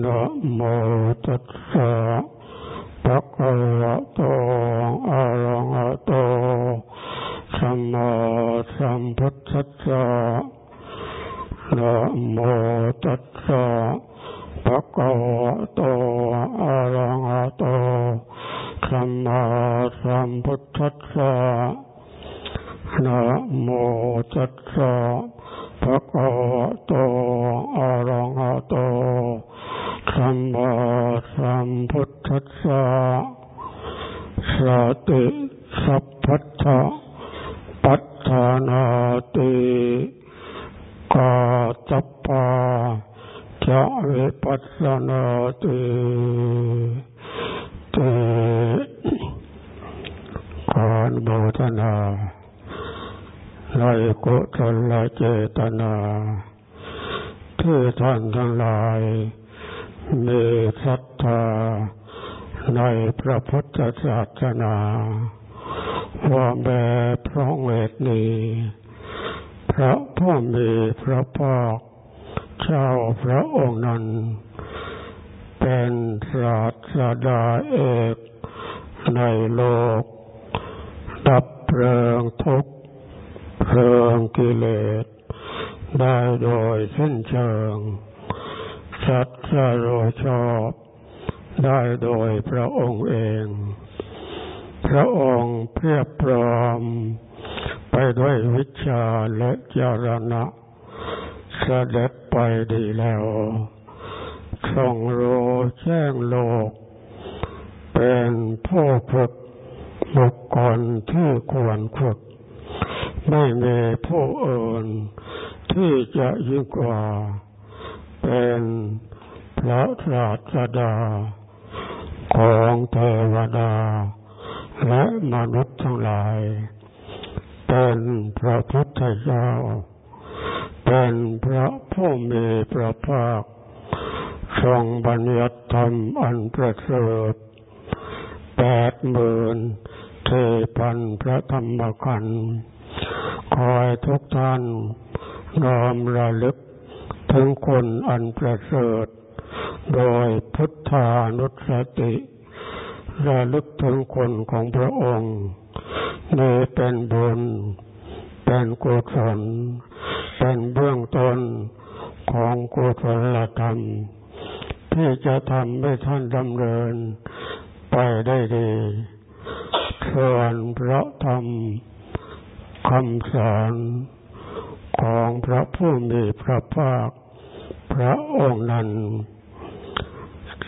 นะโมตัสสะภะคะวะโตอะระหะโตสัมมาสัมพุทธัสสะนะโมตัสสะภะคะวะโตอะระหะโตสัมมาสัมพุทธัสสะนะโมตัสสะ ภะคะวะโตอะระหะโตสัมมาสัมพุทธัสสะสติสัพพัทธะปัฏฐานาติกาตปปาจะวิปัสสนาติเตขอนโมทนา ในกุศลเจตนาที่ท่านทั้งหลาย มีศรัทธาในพระพุทธศาสนาว่าแม่พระเวทนี้ พระพ่อมีพระภาคเจ้าพระองค์นั้น เป็นศาสดาเอกในโลก ดับเพลิงทุกข์ เพลิงกิเลสได้โดยสิ้นเชิง สัตว์โรชอบได้โดยพระองค์เอง พระองค์เพียบพร้อม ไปด้วยวิชาและจารณะเสด็จไปดีแล้วทรงรู้แจ้งโลก เป็นผู้ฝึกบุคคลที่ควรฝึก ไม่มีผู้อื่นที่จะยิ่งกว่า เป็นพระราชดา ของเทวดา และมนุษย์ทั้งหลาย เป็นพระพุทธเจ้า เป็นพระผู้มีพระภาคทรงบัญญัติธรรมอันประเสริฐแปดหมื่นเทพันพระธรรมขันธ์ คอยทุกท่านน้อมระลึกถึงคนอันประเสริฐ โดยพุทธานุสติระลึกถึงคนของพระองค์นี่เป็นบุญ เป็นกุศล เป็นเบื้องต้นของกุศลธรรม ที่จะทำให้ท่านดำเนินไปได้ดีส่วนพระธรรม คำสอนของพระผู้มีพระภาค พระองค์นั้น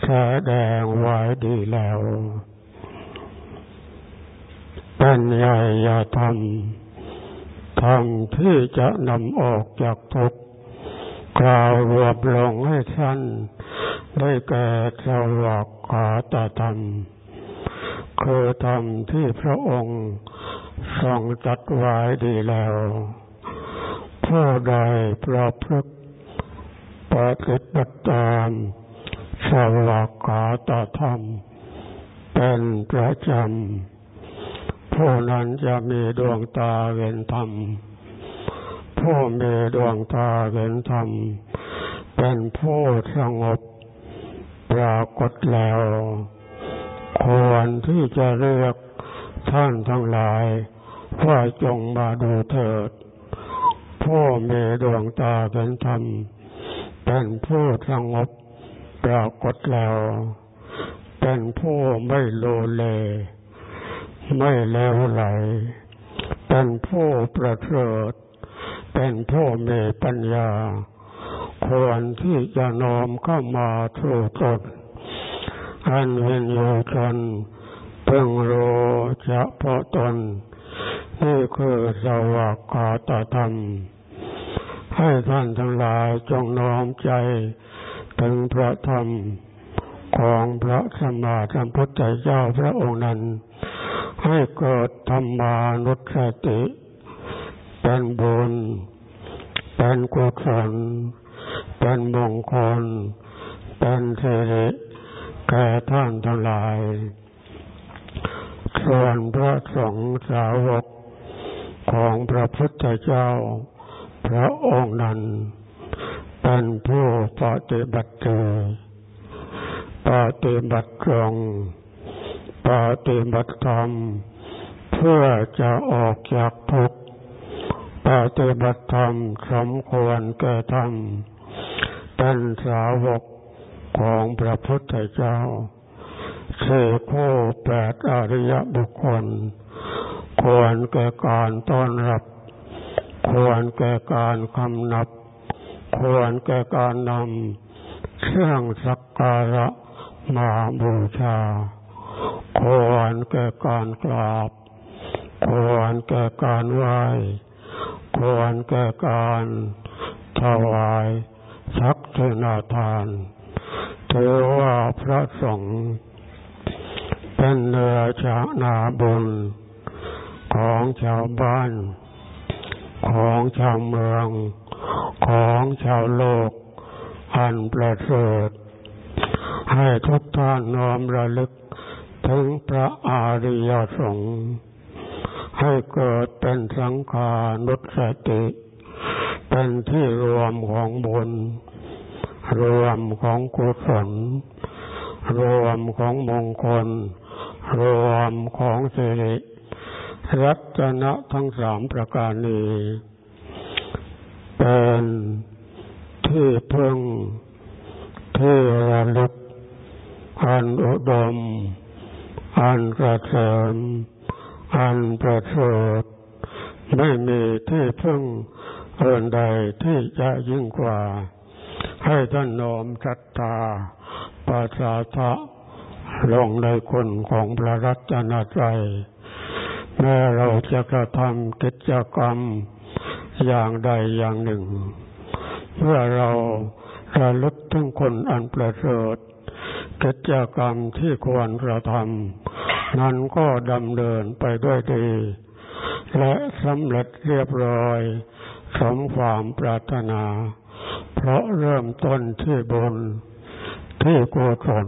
แสดงไว้ดีแล้ว เป็นใหญ่ยาธรรมธรรมที่จะนำออกจากทุกข์กล่าวรวบลงให้ท่านได้แก่สวากขาตธรรมคือธรรมที่พระองค์ ทรงจัดไว้ดีแล้ว ผู้ใดประพฤติปฏิบัติตามสวากาตธรรม เป็นประจำผู้นั้นจะมีดวงตาเห็นธรรม ผู้มีดวงตาเห็นธรรม เป็นผู้สงบปรากฏแล้ว ควรที่จะเรียกท่านทั้งหลาย ว่าจงมาดูเถิดผู้มีดวงตาเห็นธรรม เป็นผู้สงบปรากฏแล้ว เป็นผู้ไม่โลเล ไม่เลวไหล เป็นผู้ประเสริฐเป็นผู้มีปัญญา ควรที่จะน้อมเข้ามาสู่ตนอันเห็นอยู่จนเพิ่งรู้เฉพาะตน นี่คือสวากขาตธรรม ให้ท่านทั้งหลายจงน้อมใจถึงพระธรรมของพระสัมมาสัมพุทธเจ้าพระองค์นั้น ให้เกิดธรรมานุสติ เป็นบุญ เป็นกุศลเป็นมงคล เป็นเทริแก่ท่านทั้งหลาย ส่วนพระสงฆ์สาวก ของพระพุทธเจ้า พระองค์นั้นเป็นผู้ปฏิบัติปฏิบัติตรงปฏิบัติธรรมเพื่อจะออกจากทุกข์ปฏิบัติธรรมสมควรแก่ธรรมเป็นสาวกของพระพุทธเจ้าเสโคแปดอริยบุคคล ควรแก่การต้อนรับ ควรแก่การคำนับ ควรแก่การนำเครื่องสักการะมาบูชา ควรแก่การกราบ ควรแก่การไหว้ ควรแก่การถวายสักเทนาทานถือว่าพระสงฆ์เป็นเนื้อชานาบุญ ของชาวบ้าน ของชาวเมือง ของชาวโลก อันประเสริฐให้ทุกท่านน้อมระลึกถึงพระอริยสงฆ์ให้เกิดเป็นสังขานุสติ เป็นที่รวมของบุญ รวมของกุศล รวมของมงคล รวมของสิริ รัตนะทั้งสามประการนี้เป็นที่พึ่งที่ระลึกอันอุดม อันกระเสมอันประเสริฐไม่มีที่พึ่งเอื่นใดที่จะยิ่งกว่า ให้ท่านน้อมศรัทธาปาสาทะลงในคนของพระรัตนตรัย แม้เราจะกระทำกิจกรรมอย่างใดอย่างหนึ่ง เพื่อเราระลึกถึงคนอันประเสริฐกิจกรรมที่ควรกระทำนั้นก็ดำเนินไปด้วยดี และสำเร็จเรียบร้อย สมความปรารถนา เพราะเริ่มต้นที่บนที่โกศล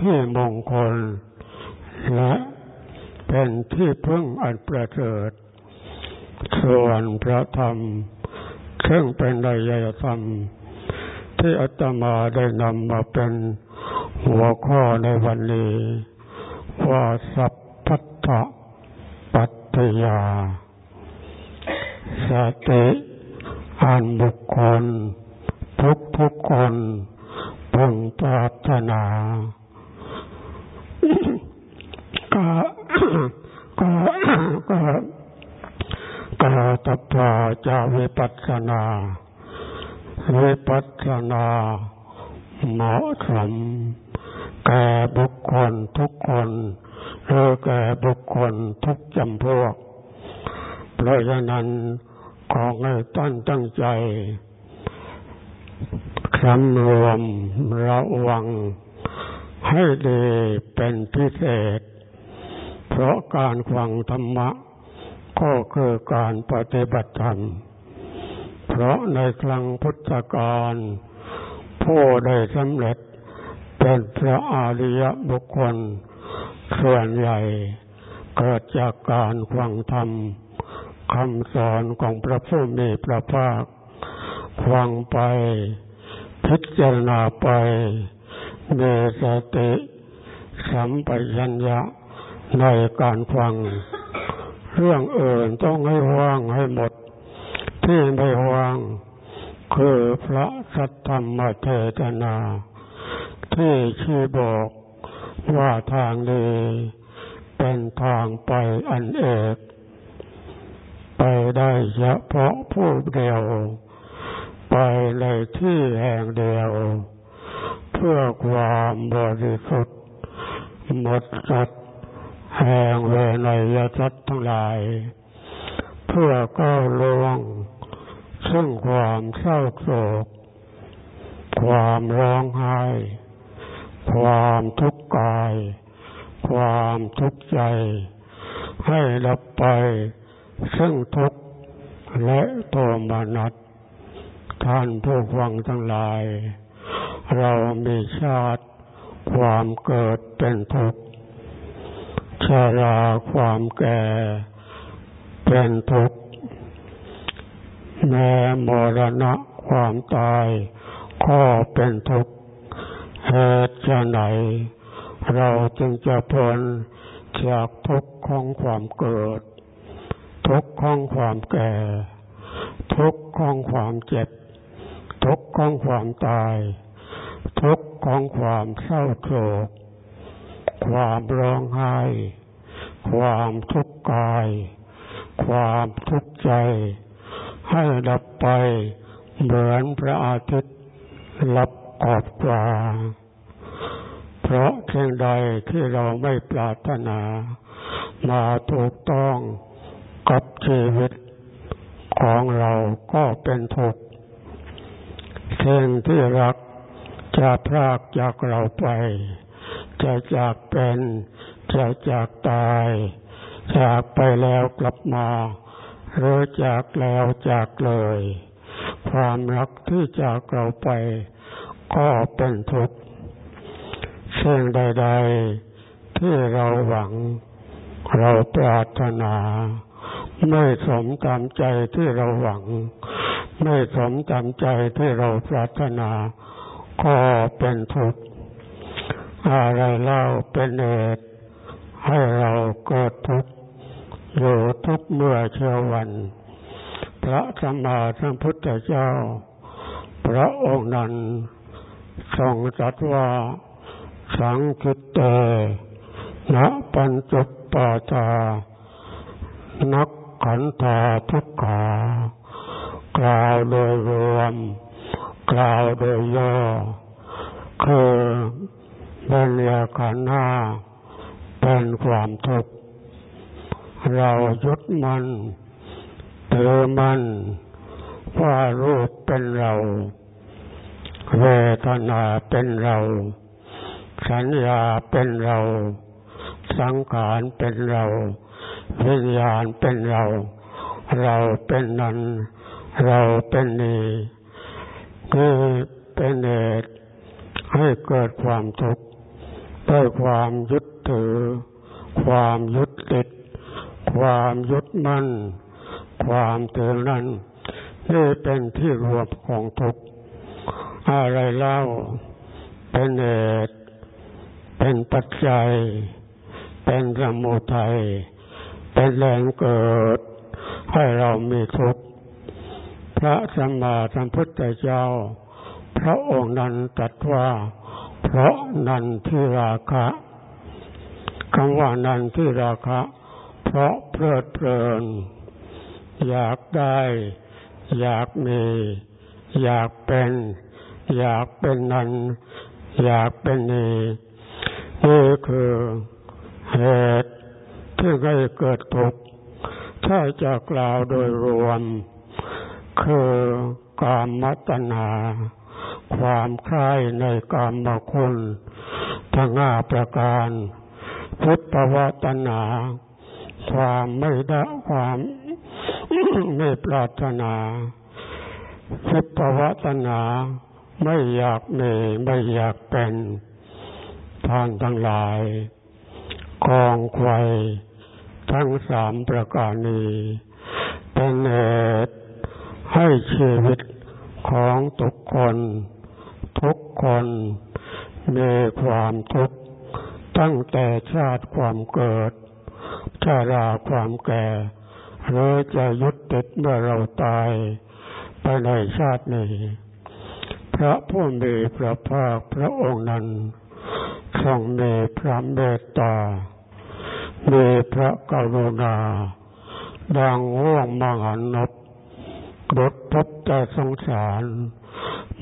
ที่มงคลและ เป็นที่พึ่งอันประเสริฐส่วนพระธรรมซึ่งเป็นไดยธรรม ที่อาตมาได้นำมาเป็นหัวข้อในวันนี้ ว่าสัพพัทธปัตตยา สติอันบุคคล ทุกทุกคนพึงปรารถนา ก็ก็ก็กาตปาจาวิปัสสนาวิปัสสนาเหมาะสมแก่บุคคลทุกคนหรือแก่บุคคลทุกจำพวก เพราะฉะนั้นขอให้ตั้งตั้งใจคำรวมระวังให้ดีเป็นพิเศษ ราะการฟังธรรมะ ก็คือการปฏิบัติธรรม เพราะในครั้งพุทธกาลผู้ได้สำเร็จเป็นพระอริยบุคคล ส่วนใหญ่เกิดจากการฟังธรรมคำสอนของพระผู้มีพระภาคฟังไป พิจารณาไปมีสติสัมปชัญญะ ในการฟัง เรื่องอื่นต้องให้ว่างให้หมด ที่ไม่ว่าง คือพระสัทธรรมเทศนา ที่ชี้บอกว่าทางนี้เป็นทางไปอันเอกไปได้เฉพาะผู้เดียว ไปในที่แห่งเดียว เพื่อความบริสุทธิ์หมดสัต แห่งเวนยสัตทั้งหลาย เพื่อก้าวล่วงซึ่งความเศร้าโศก ความร้องไห้ ความทุกข์กาย ความทุกข์ใจ ให้ดับไป ซึ่งทุกข์และโทมนัสท่านผู้ฟังทั้งหลาย เรามีชาติความเกิดเป็นทุกข์ ชาราความแก่เป็นทุกข์แม้มรณะความตายก็เป็นทุกข์เหตุจะไหน เราจึงจะพ้นจากทุกข์ของความเกิด ทุกข์ของความแก่ ทุกข์ของความเจ็บ ทุกข์ของความตาย ทุกข์ของความเศร้าโศก ความร้องไห้ ความทุกข์กาย ความทุกข์ใจ ให้ดับไปเหมือนพระอาทิตย์ลับขอบฟ้าเพราะเช่นใดที่เราไม่ปรารถนา มาถูกต้องกับชีวิตของเราก็เป็นทุกข์เช่นที่รักจะพรากจากเราไป จะจากเป็นจะจากตาย จากไปแล้วกลับมาหรือจากแล้วจากเลย ความรักที่จากเราไป ก็เป็นทุกข์สิ่งใด ๆ ที่เราหวัง เราปรารถนา ไม่สมตามใจที่เราหวัง ไม่สมตามใจที่เราปรารถนา ก็เป็นทุกข์ อะไรเล่าเป็นเหตุให้เราเกิดทุกข์อยู่ทุกเมื่อเช้าวัน พระสัมมาสัมพุทธเจ้า พระองค์นั้นทรงตรัสว่าสังคิตเตนะปัญจุปปาตา นักขันธาทุกขากล่าวโดยรวม กล่าวโดยย่อคือ เป็นยาขันห้าเป็นความทุกข์เรายึดมันถือมันว่ารูปเป็นเรา เวทนาเป็นเรา สัญญาเป็นเรา สังขารเป็นเรา วิญญาณเป็นเรา เราเป็นนั้น เราเป็นนี้นี่เป็นเหตุให้เกิดความทุกข์ ด้วยความยึดถือ ความยึดติด ความยึดมั่น ความถือนั้นนี่เป็นที่รวมของทุกอะไรเล่า เป็นเหตุเป็นปัจจัย เป็นสมุทัยเป็นแรงเกิด ให้เรามีทุกข์พระสัมมาสัมพุทธเจ้า พระองค์นั้นตรัสว่า เพราะนันที่ราคะคำว่านันที่ราคะ เพราะเพลิดเพลิน อยากได้ อยากมี อยากเป็น อยากเป็นนั้นอยากเป็นนี้นี่คือเหตุที่ให้เกิดทุกข์ถ้าจะกล่าวโดยรวม คือกามตัณหา ความคล้ายในกามคุณทั้งห้าประการ พุทธวตัณหาความไม่ได้ความไม่ปรารถนาพุทธวตัณหาไม่อยากมีไม่อยากเป็นท่านทั้งหลาย กองไวยทั้งสามประการนี้เป็นเหตุให้ชีวิตของทุกคน ทุกคนมีความทุกข์ตั้งแต่ชาติความเกิด ชาราความแก่หรือจะยุดติดเมื่อเราตายไปในชาตินี้พระผู้มีพระภาคพระองค์นั้นทรงมีพระเมตตา มีพระกรุณา ดังว่วงมหานบรถพบแต่สงสาร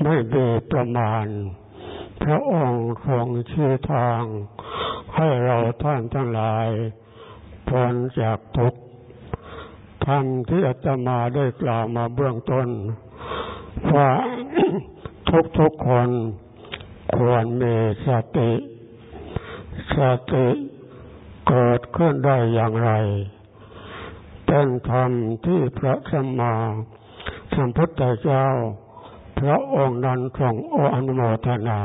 ไม่มีประมาณ พระองค์ทรงชี้ทาง ให้เราท่านทั้งหลายพ้นจากทุกข์ธรรมที่อาตมาได้กล่าวมาเบื้องต้น ว่าทุกๆคนควรมีสติ สติเกิดขึ้นได้อย่างไร เป็นธรรมที่พระสัมมาสัมพุทธเจ้า พระองค์นั้นทรงอนุโมทนา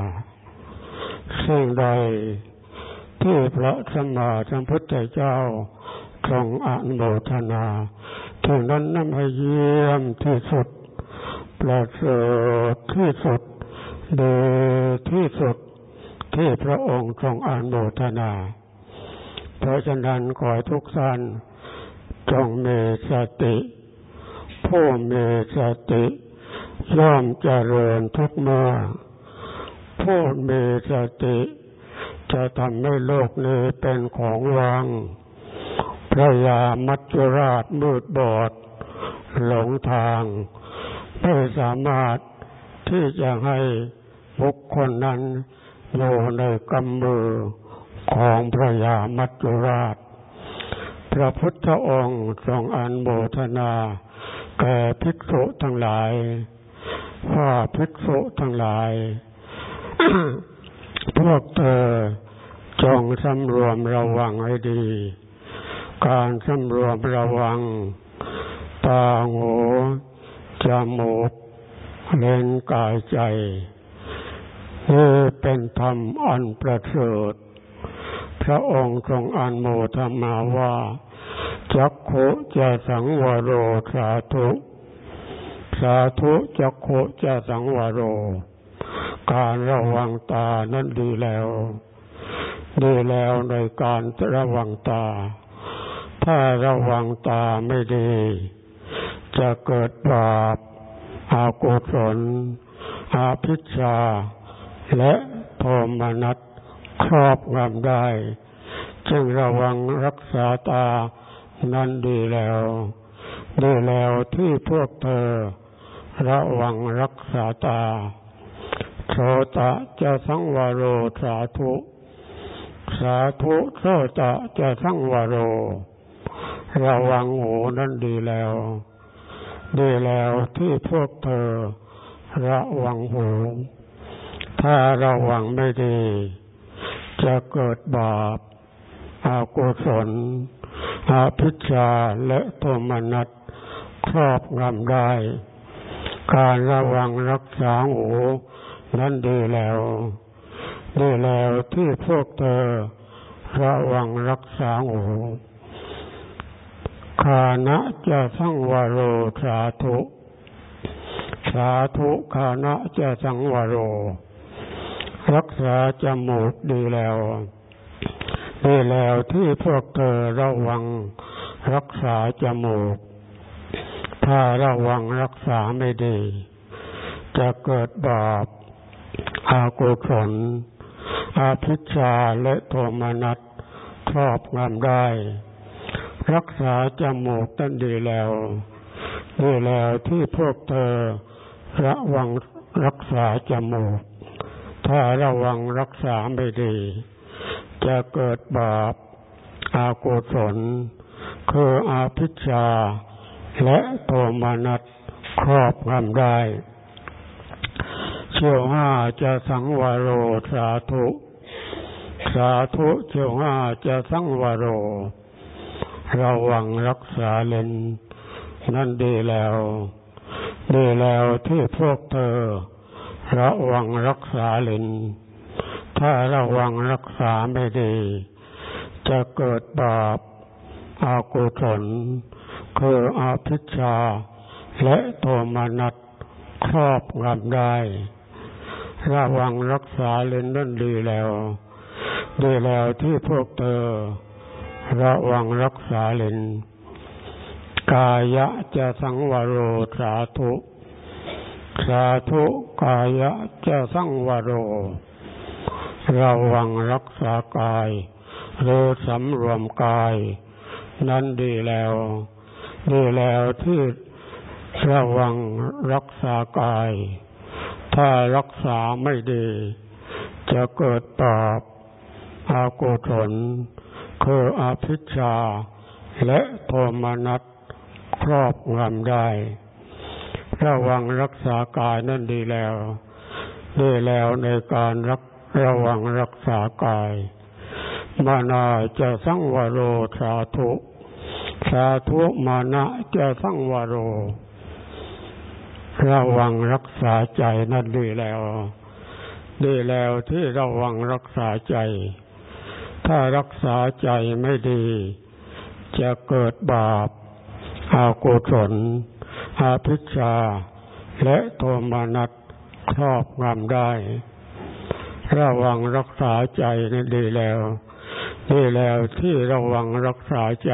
สิ่งใดที่พระสัมมาสัมพุทธเจ้าทรงอนุโมทนาถึงนั้นนั่นให้เยี่ยมที่สุด ประเสริฐที่สุดดีที่สุดที่พระองค์ทรงอานโมทนา เพราะฉะนั้นขอทุกท่านจงมีสติ ผู้มีสติ ย่อมเจริญทุกเมื่อผู้มีสติ จะทำให้โลกนี้เป็นของวังพระยามัจจุราชมืดบอด หลงทาง ไม่สามารถที่จะให้บุคคลนั้นอยู่ในกำมือของพระยามัจจุราช พระพุทธองค์ทรงอันโมทนา แก่ภิกษุทั้งหลาย ว่าภิกษุทั้งหลาย พวกเธอจงสำรวมระวังให้ดี การสำรวมระวัง ตาหูจมูกเลนกายใจนี่เป็นธรรมอันประเสริฐพระองค์ทรงอันโมทมาว่า จักขุจะสังวโรสาธุ สาธุจักขุจะสังวโร การระวังตานั้นดีแล้ว ดีแล้วในการระวังตา ถ้าระวังตาไม่ดี จะเกิดบาปอากุศลอาพิชา และโทมนัสครอบงำได้ จึงระวังรักษาตานั้นดีแล้วดีแล้วที่พวกเธอ ระวังรักษาตาโสตะจะสังวโรสาธุ สาธุโสตะจะสังวโร ระวังหูนั้นดีแล้ว ดีแล้วที่พวกเธอ ระวังหู ถ้าระวังไม่ดี จะเกิดบาปอากุศลอาพิชาและโทมนัสครอบงำได้ การระวังรักษาหูนั้นดีแล้ว ดีแล้วที่พวกเธอระวังรักษาหูคานะจะสังวโรสาธุสาธุคานะจะสังวโร รักษาจมูกดีแล้ว ดีแล้วที่พวกเธอระวังรักษาจมูก ถ้าระวังรักษาไม่ดี จะเกิดบาปอากุศลอาพิชาและโทมนัสครอบงำได้ รักษาจมูกตั้นดีแล้วดีแล้วที่พวกเธอระวังรักษาจมูก ถ้าระวังรักษาไม่ดี จะเกิดบาปอากุศลคืออาพิชา และโทมานัสครอบงำได้เชี่ยวห้าจะสังวโรสาธุ สาธุเชี่ยวห้าจะสังวโร ระวังรักษาเลนนั่นดีแล้ว ดีแล้วที่พวกเธอ ระวังรักษาเลนถ้าระวังรักษาไม่ดี จะเกิดบาปอากุศล คืออาพิชาและโทมนัสครอบงำได้ ระวังรักษาเลนนั่นดีแล้ว ดีแล้วที่พวกเธอ ระวังรักษาเลนกายะจะสังวโรสาธุสาธุกายะจะสังวโร ระวังรักษากายหรือสำรวมกาย นั้นดีแล้ว ดีแล้วที่ระวังรักษากาย ถ้ารักษาไม่ดี จะเกิดบาปอากุศลคืออภิชา และโทมนัสครอบงำได้ ระวังรักษากายนั่นดีแล้วดีแล้วในการรักระวังรักษากาย มานาจะสังวโรสาธุาธุมานะจะสังวโร ระวังรักษาใจนั่นดีแล้ว ดีแล้วที่ระวังรักษาใจ ถ้ารักษาใจไม่ดี จะเกิดบาปอากุศลอาพิชา และโทมานัสครอบงำได้ ระวังรักษาใจนี่นดีแล้วนี่แล้วที่ระวังรักษาใจ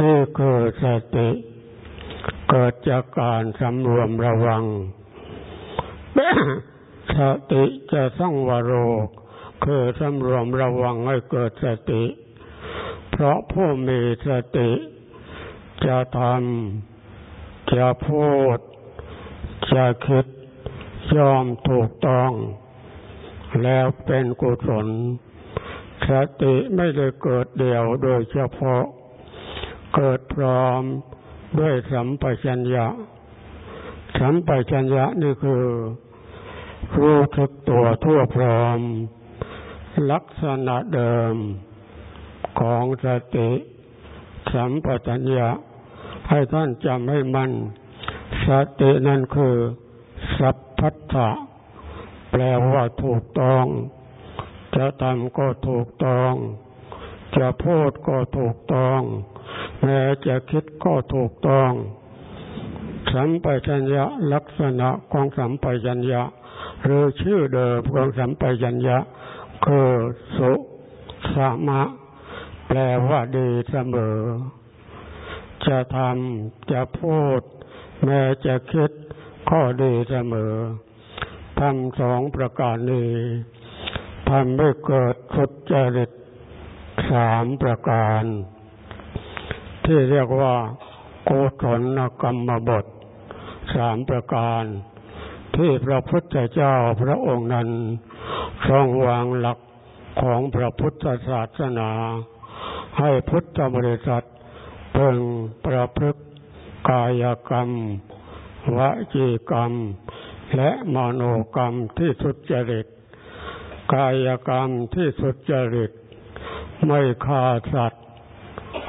นี่คือสติเกิดจากการสำรวมระวัง สติจะสังวโรคือสำรวมระวังให้เกิดสติ เพราะผู้มีสติ จะทำจะพูด จะคิดยอมถูกต้อง แล้วเป็นกุศลสติไม่ได้เกิดเดียวโดยเฉพาะ เกิดพร้อมด้วยสัมปชัญญะ สัมปชัญญะนี่คือรู้ทึกตัวทั่วพร้อม ลักษณะเดิมของสติสัมปชัญญะ ให้ท่านจำให้มันสตินั่นคือ สัพพัทธะแปลว่าถูกต้อง จะทำก็ถูกต้อง จะพูดก็ถูกต้อง แม้จะคิดก็ถูกต้อง สัมปชัญญะลักษณะของสัมปชัญญะ หรือชื่อเดิมของสัมปชัญญะคือสุสามะ แปลว่าดีเสมอ จะทำจะพูด แม้จะคิดข้อดีเสมอทำสองประการนี้ทำให้เกิดสุจริตสามประการ ที่เรียกว่าโกศลกรรมบทสามประการ ที่พระพุทธเจ้าพระองค์นั้นทรงวางหลักของพระพุทธศาสนา ให้พุทธบริษัทเพิ่งประพฤกกายกรรมวจีกรรม และมโนกรรมที่สุจริต กายกรรมที่สุจริต ไม่ฆ่าสัตว์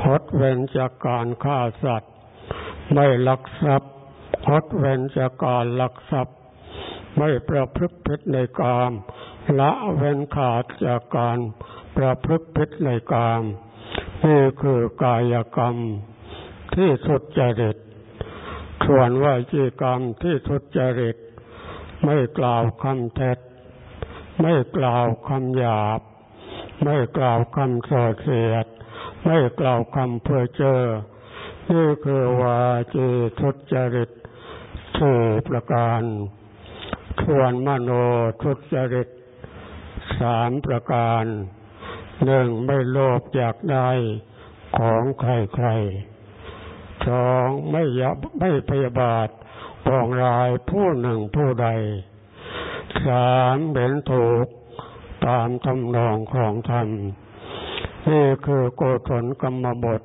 หดเว้นจากการฆ่าสัตว์ ไม่ลักทรัพย์หดเว้นจากการลักทรัพย์ ไม่ประพฤติผิดในกามละเว้นขาดจากการประพฤติผิดในกามนี่คือกายกรรมที่สุดจริตส่วนวจีกรรมที่สุดจริต ไม่กล่าวคำเท็จ ไม่กล่าวคำหยาบ ไม่กล่าวคำส่อเสียด ไม่กล่าวคำเพื่อเจอ นี่คือวาจีทุจริตสี่ประการส่วนมโนทุจริตสามประการหนึ่งไม่โลภอยากได้ของใครๆสองไม่ยับไม่พยาบาทปองรายผู้หนึ่งผู้ใดสามเห็นถูกตามทำนองของธรรม นี่คือโกศลกรรมบท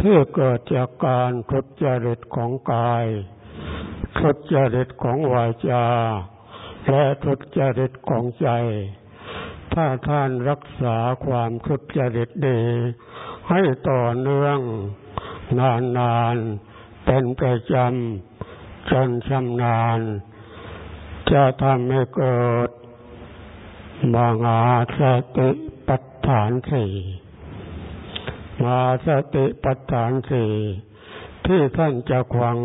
ที่เกิดจากการทุจริตของกายทุจริตของวาจา และทุจริตของใจ ถ้าท่านรักษาความทุจริตดี ให้ต่อเนื่อง นานนานเป็นประจำจนชำนาญ จะทำให้เกิดมางาสติ ฐานสี่มาสติปัฏฐานสี่ที่ท่านจะควัง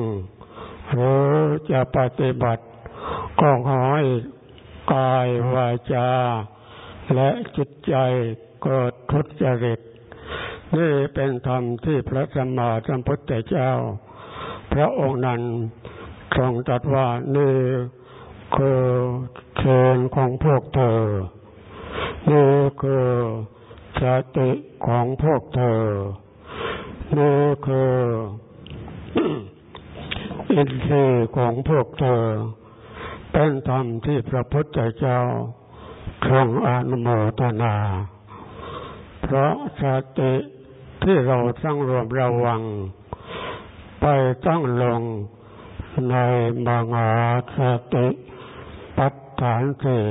หรือจะปฏิบัติ ก็ขอให้กายวาจา และจิตใจเกิดทุจริตนี่เป็นธรรมที่พระสัมมาสัมพุทธเจ้า พระองค์นั้นทรงตรัสว่านี่คือเชนของพวกเธอ นี่คือสติของพวกเธอ นี่คืออินทรีย์ของพวกเธอ เป็นธรรมที่พระพุทธเจ้าทรงอนุโมทนา เพราะสติที่เราตั้งรวมระวัง ไปตั้งลงในมังอาสติปัฏฐานสี่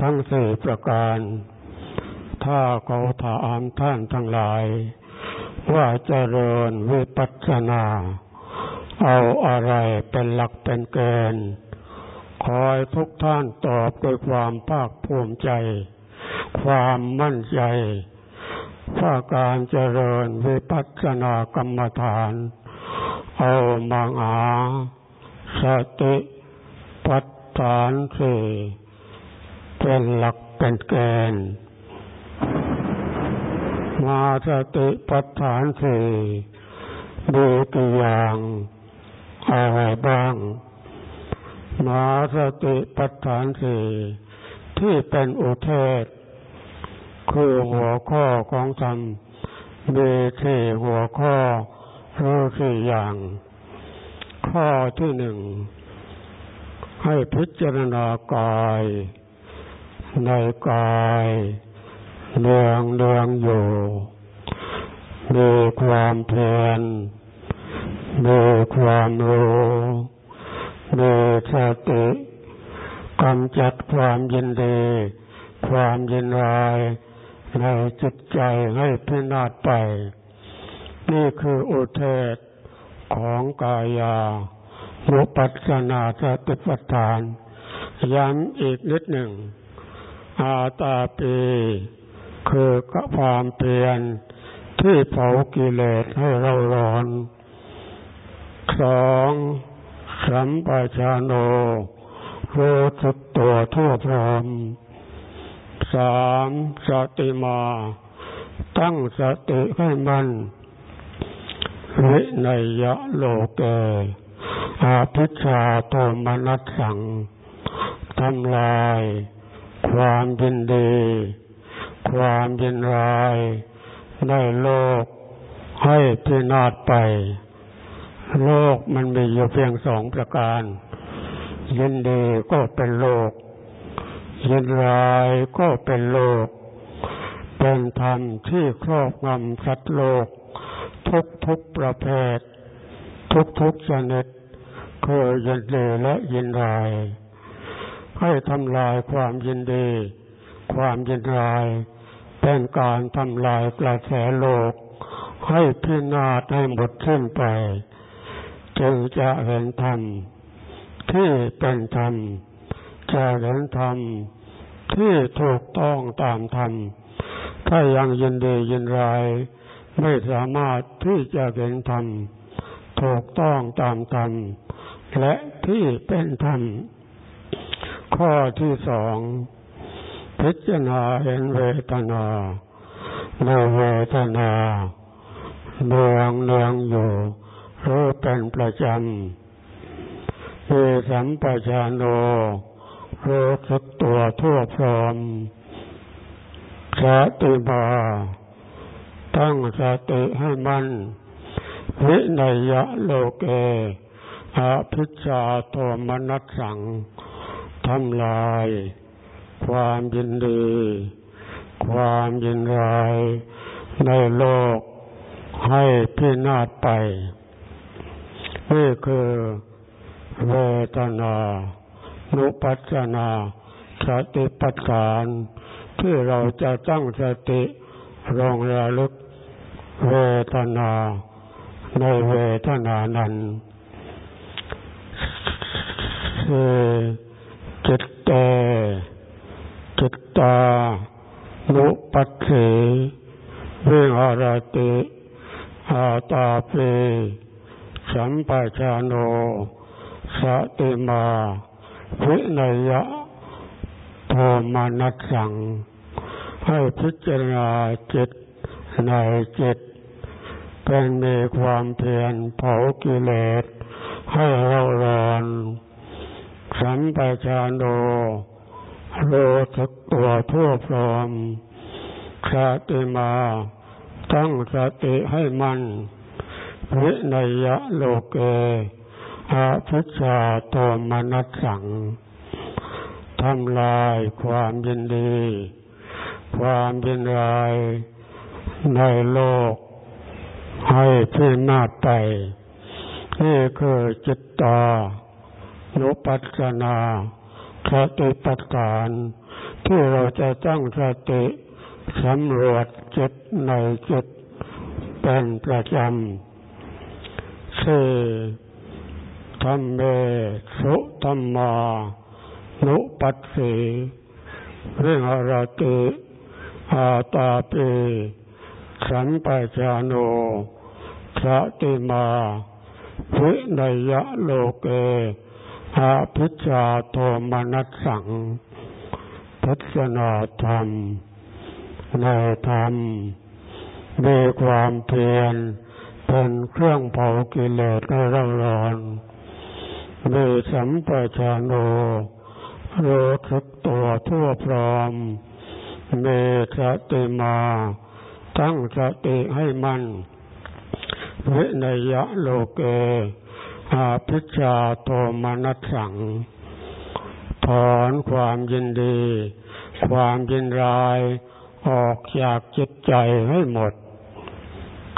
ทั้งสี่ประการ ถ้าเขาถามท่านทั้งหลาย ว่าเจริญวิปัสสนา เอาอะไรเป็นหลักเป็นเกณฑ์คอยทุกท่านตอบด้วยความภาคภูมิใจ ความมั่นใจว่าการเจริญวิปัสสนากรรมฐาน เอามังอาสติปัฏฐานสี่ เป็นหลักเป็นแกนมาสติปัฏฐานสี่ดูกี่อย่างอะไรบ้างมาสติปัฏฐานสี่ที่เป็นอุเทศ คือหัวข้อของธรรมมีที่หัวข้อรู้สี่อย่าง ข้อที่หนึ่งให้พิจารณากาย ในกายเนืองเนืองอยู่ มีความเพียรมีความรู้มีสติกำจัดความยินดี ความยินร้ายในจิตใจให้พินาศไป นี่คืออุเทศของกายามุปัสนาสติปัฏฐาน ย้ำอีกนิดหนึ่ง อาตาปีคือความเปลี่ยนที่เผากิเลสให้เราร้อนสองสัมปชาโนรู้สึกตัวทั่วพร้อมสามสติมา ตั้งสติให้มันวินยะโลเกอาพิชาโทมนัสสังทำลาย ความยินดี ความยินร้ายในโลกให้พินาศไป โลกมันมีอยู่เพียงสองประการ ยินดีก็เป็นโลก ยินร้ายก็เป็นโลก เป็นธรรมที่ครอบงำสัตว์โลก ทุกทุกประเภท ทุกทุกชนิดคือยินดีและยินร้าย ให้ทำลายความยินดี ความยินร้าย เป็นการทำลายกระแสโลก ให้พินาศให้หมดสิ้นไป จึงจะเห็นธรรมที่เป็นธรรม จะเห็นธรรมที่ถูกต้องตามธรรม ถ้ายังยินดียินร้าย ไม่สามารถที่จะเห็นธรรมถูกต้องตามธรรมและที่เป็นธรรม ข้อที่สองพิจารณาเห็นเวทนาในเวทนาเนืองเนืองอยู่รู้เป็นประจำมีสัมปชานโนรู้สึกตัวทั่วพร้อมสติมาตั้งสติให้มัน วินัยะโลเกอภิชาโทมนัสสัง ทำลาย ความยินดี ความยินร้าย ในโลกให้พินาศไป นี่คือเวทนานุปัสนาสติปัฏฐาน ที่เราจะตั้งสติรองระลึกเวทนาในเวทนานั้นคือ จิตเตจิตตานุปัสสีวิหารติอาตาเปสัมปชาโนสติมาวินยะโทมานัสสัง ให้พิจารณาจิตในจิต เป็นมีความเพียรเผากิเลสให้เราร้อน สัมปชานโนโลสึกตัวทั่วพร้อมสติมาตั้งสติให้มันวินัยะโลกเกอาภิชาโทมนัสสังทำลายความยินดี ความยินร้ายในโลก ให้พินาศไปนี่คือจิตตา นุปัสสนาสติปัฏฐาน ที่เราจะตั้งสติสำรวจจิตในจิตเป็นประจำสี่ธรรมเมสุธรรมานุปัสสีวิหารติอาตาปิสัมปชาโนสติมาวินยะโลเก อาภิชาโทมนัสสังพิจารณาธรรม ในธรรมมีความเพียรเป็นเครื่องเผากิเลสให้เราร้อนมีสัมปชัญโนรู้ทึกตัวทั่วพร้อมมีสติมา ตั้งสติให้มันวินยะโลเก อาพิชาโทมนัสสัง ถอนความยินดี ความยินร้าย ออกจากจิตใจให้หมด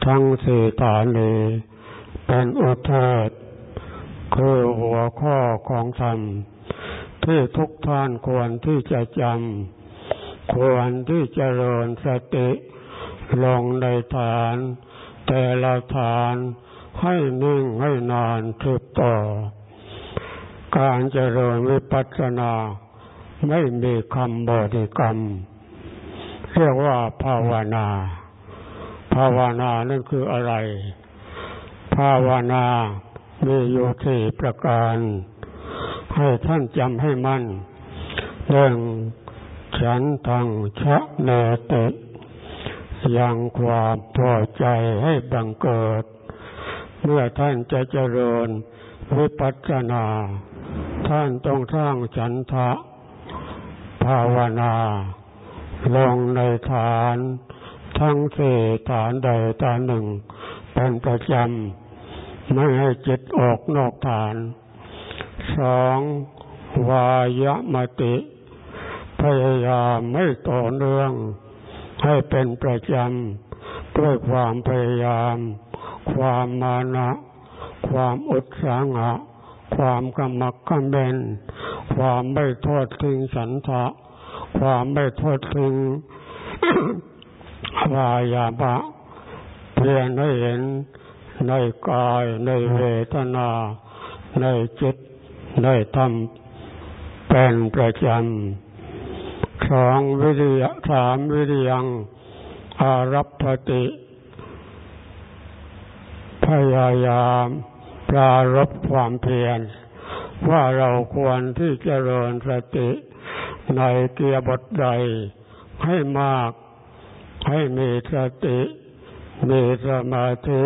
ทั้งสี่ฐานีเป็นอุทศคือหัวข้อของธรรม ที่ทุกท่านควรที่จะจำควรที่จะเริญสติลงในฐาน แต่ละฐาน ให้นิ่งให้นานถืบต่อ การเจริญวิปัสสนาไม่มีคำบริกรรม เรียกว่าภาวนา ภาวนานั่นคืออะไร ภาวนามีอยู่สี่ประการ ให้ท่านจำให้มั่นเรื่องฉันทังชะเนติยังความพอใจให้บังเกิด เมื่อท่านจะเจริญวิปัสสนา ท่านต้องสร้างฉันทะ ภาวนา ลงในฐาน ทั้งสี่ฐานใดฐานหนึ่ง เป็นประจำไม่ให้จิตออกนอกฐานสองวายมติ พยายามไม่ต่อเนื่อง ให้เป็นประจำด้วยความพยายาม ความมานะ ความอุตสาหะ ความกำมักกำเบนความไม่โทษทิ้งสันทะ ความไม่โทษทิ้งวายาบะเพียงให้เห็นในกายในเวทนา ในจิต ในธรรมเป็นประจำสองวิริยสามวิริยังอารัปติ พยายามปรารบความเพียร ว่าเราควรที่จะเริญสติในเกียบทใดให้มากให้มีสติ มีสมาธิ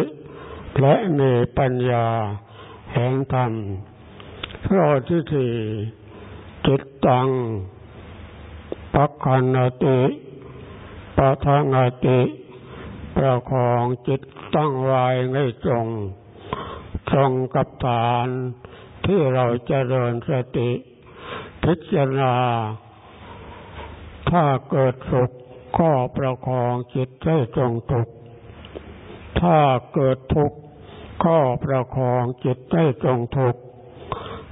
และมีปัญญาแห่งธรรมข้อที่สี่จิตตังปักขันติปะทังติ ประคองจิตตั้งไว้ให้ตรงตรงกับฐานที่เราจะเดินสติ พิจารณา ถ้าเกิดสุขก็ประคองจิตให้ตรงทุกถ้าเกิดทุกข์ก็ประคองจิตให้ตรงทุกข์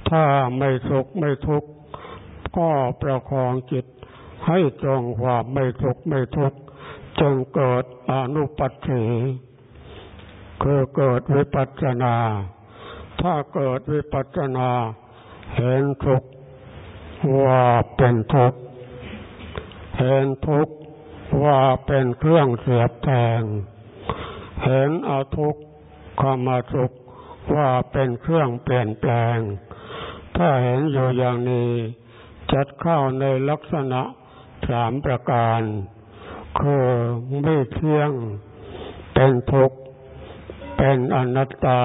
ถ้าไม่สุขไม่ทุกข์ก็ประคองจิตให้ตรงความไม่ทุขไม่ทุกข์ จงเกิดอนุปัฏฐิคือเกิดวิปัสนา ถ้าเกิดวิปัสนา เห็นทุกข์ว่าเป็นทุกข์เห็นทุกข์ว่าเป็นเครื่องเสียบแทง เห็นอาทุกข์ขมาทุกข์ว่าเป็นเครื่องเปลี่ยนแปลง ถ้าเห็นอยู่อย่างนี้ จัดเข้าในลักษณะสามประการ คือไม่เที่ยง เป็นทุกข์ เป็นอนัตตา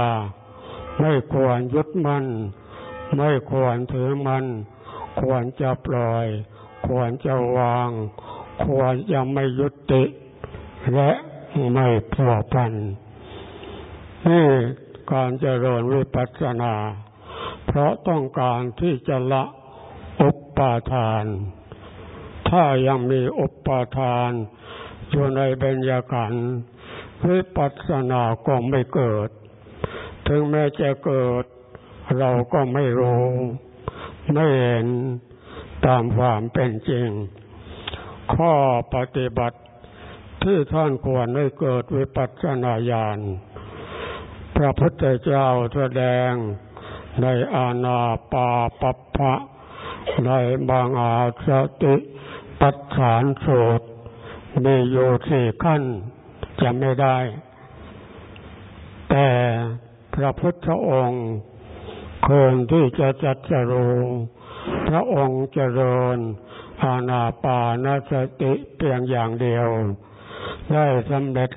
ไม่ควรยึดมัน่น ไม่ควรถือมัน่น ควรจะปล่อย ควรจะวาง ควรจะไม่ยุติ และไม่พัวพันนี่การเจริญวิปัสสนา เพราะต้องการที่จะละอุปปาทาน ถ้ายังมีอุปาทาน อยู่ในเบญญาขันธ์วิปัสสนาก็ไม่เกิด ถึงแม้จะเกิด เราก็ไม่รู้ ไม่เห็นตามความเป็นจริง ข้อปฏิบัติที่ท่านควรให้เกิดวิปัสสนาญาณพระพุทธเจ้าแสดงในอาณาปาปพะในบางอาสติปัฏฐานสูตร มีอยู่สี่ขั้นจะไม่ได้ แต่พระพุทธองค์คนที่จะจัดจรูพระองค์เจริญอานาปานสติเพียงอย่างเดียว ได้สำเร็จ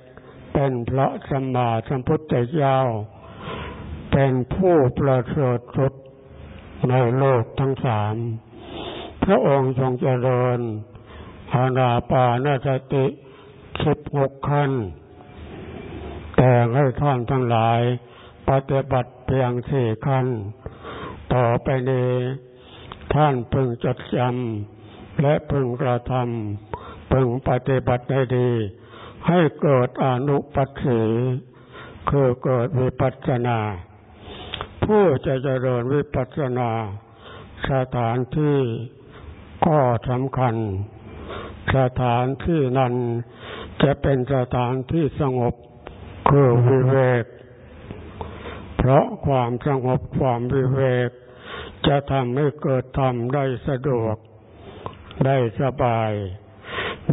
เป็นพระสัมมาสัมพุทธเจ้า เป็นผู้ประเสริฐสุดในโลกทั้งสาม พระองค์ทรงเจริญ อานาปานสติสิบหกขั้น แต่ให้ท่านทั้งหลาย ปฏิบัติเพียงสี่ขั้น ต่อไปนี้ท่านพึงจดจำและพึงกระทำพึงปฏิบัติได้ดี ให้เกิดอนุปัสสีคือเกิดวิปัสสนา ผู้จะเจริญวิปัสสนา สถานที่ก็สำคัญ สถานที่นั้นจะเป็นสถานที่สงบคือวิเวก เพราะความสงบความวิเวก จะทำให้เกิดธรรมได้สะดวก ได้สบาย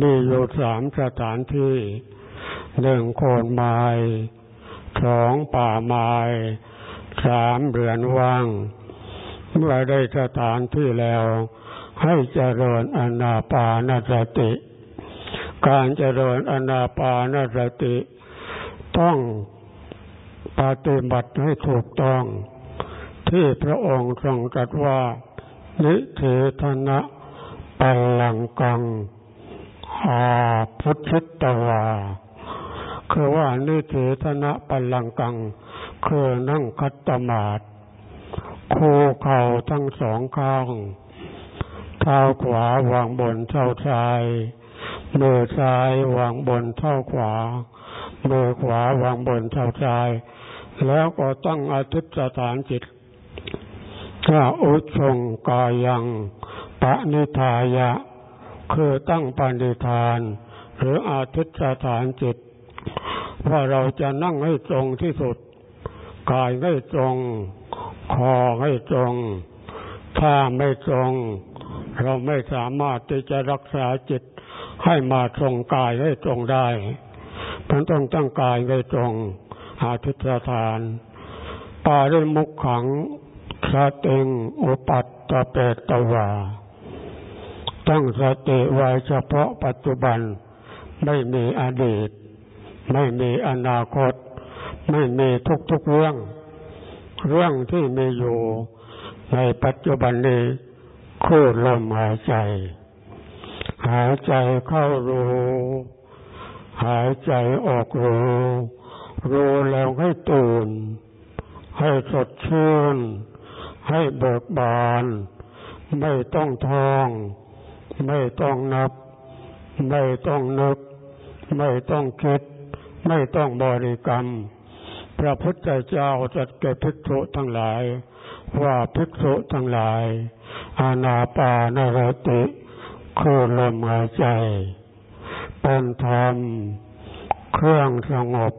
มีอยู่สามสถานที่หนึ่งโคนไม้สองป่าไม้สามเรือนว่าง เมื่อได้สถานที่แล้ว ให้เจริญอนาปานสติ การเจริญอนาปานสติ ต้องปฏิบัติให้ถูกต้อง ที่พระองค์ทรงตรัสว่า นิเทธนะปัลลังกังอาพุทธตวาคือว่านิเทธนะปัลลังกัง คือนั่งคัตตมาดคูเข่าทั้งสองข้าง เท้าขวาวางบนเท้าซ้าย มือซ้ายวางบนเท้าขวา มือขวาวางบนเท้าซ้าย แล้วก็ตั้งอธิษฐานจิตถ้าอุชงกายังปะนิทายะ คือตั้งปณิธาน หรืออาทิตฐานจิต ว่าเราจะนั่งให้ตรงที่สุด กายให้ตรง คอให้ตรง ถ้าไม่ตรง เราไม่สามารถที่จะรักษาจิตให้มาตรงกายให้ตรงได้มันต้องตั้งกายให้ตรงอาทิตฐานปาริมุขขังสติงอุปัตตเปตวา ตั้งสติไว้เฉพาะปัจจุบัน ไม่มีอดีต ไม่มีอนาคต ไม่มีทุกๆเรื่อง เรื่องที่มีอยู่ในปัจจุบันนี้ คือลมหายใจ หายใจเข้ารู้ หายใจออกรู้รู้แล้วให้ตื่น ให้สดชื่น ให้เบิกบาน ไม่ต้องท่อง ไม่ต้องนับ ไม่ต้องนึก ไม่ต้องคิด ไม่ต้องบริกรรม พระพุทธเจ้าจัดแก่ภิกษุทั้งหลาย ว่าภิกษุทั้งหลาย อานาปานรติคือลมหายใจ เป็นธรรม เครื่องสงบ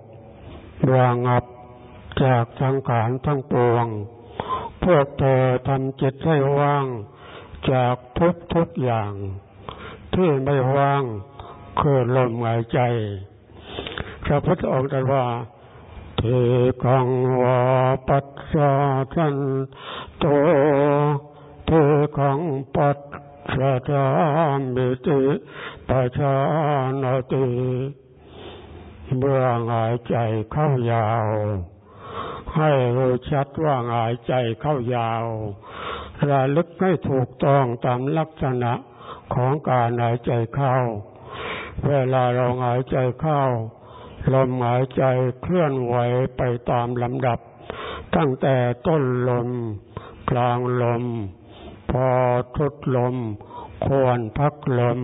ระงับจากสังขารทั้งปวง พวกเธอทำจิตให้ว่างจากทุกทุกอย่าง ที่ไม่ว่างคือลมหายใจพระพุทธองค์ตรัสว่า ทกังวาปัสสะทันโตเทกังปัสสะธามิติปัชานาติเมื่อหายใจเข้ายาว ให้รู้ชัดว่าหายใจเข้ายาวระลึกให้ถูกต้องตามลักษณะของการหายใจเข้า เวลาเราหายใจเข้า ลมหายใจเคลื่อนไหวไปตามลำดับ ตั้งแต่ต้นลม กลางลม พอทุดลม ควรพักลม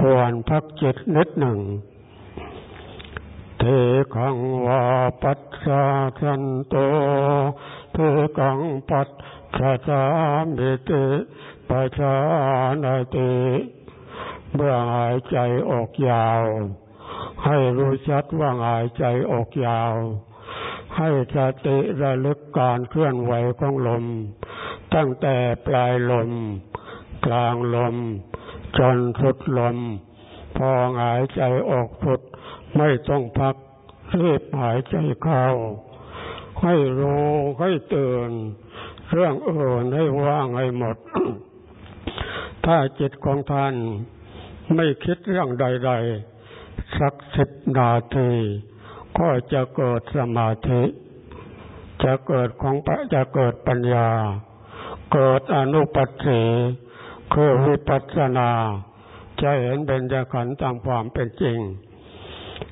ควรพักจิตนิดหนึ่งเทขังวาปัสสะสันโตเทขังปัสสะสามิติปัจานาติเมื่อหายใจออกยาว ให้รู้ชัดว่าหายใจออกยาว ให้สติระลึกการเคลื่อนไหวของลม ตั้งแต่ปลายลม กลางลม จนสุดลม พอหายใจออกสุดไม่ต้องพักรีบหายใจเข้า ให้รู้ให้ตื่น เรื่องอื่นให้ว่างให้หมด ถ้าจิตของท่านไม่คิดเรื่องใด ๆ สักสิบนาทีก็จะเกิดสมาธิ จะเกิดของจะเกิดปัญญา เกิดอนุปัฏฐิคือวิปัสสนา จะเห็นเป็นจะขันตามความเป็นจริง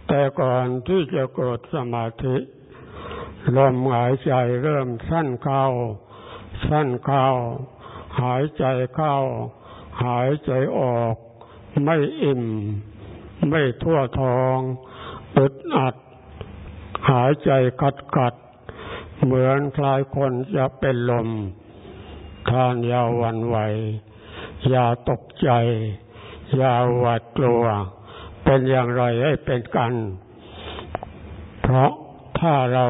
แต่ก่อนที่จะเกิดสมาธิลมหายใจเริ่มสั้นเข้า สั้นเข้า หายใจเข้า หายใจออก ไม่อิ่ม ไม่ทั่วท้องอึดอัด หายใจกัดกัด เหมือนคลายคนจะเป็นลม ทานยาวันไหว อย่าตกใจ อย่าหวาดกลัว เป็นอย่างไรให้เป็นกัน เพราะถ้าเรา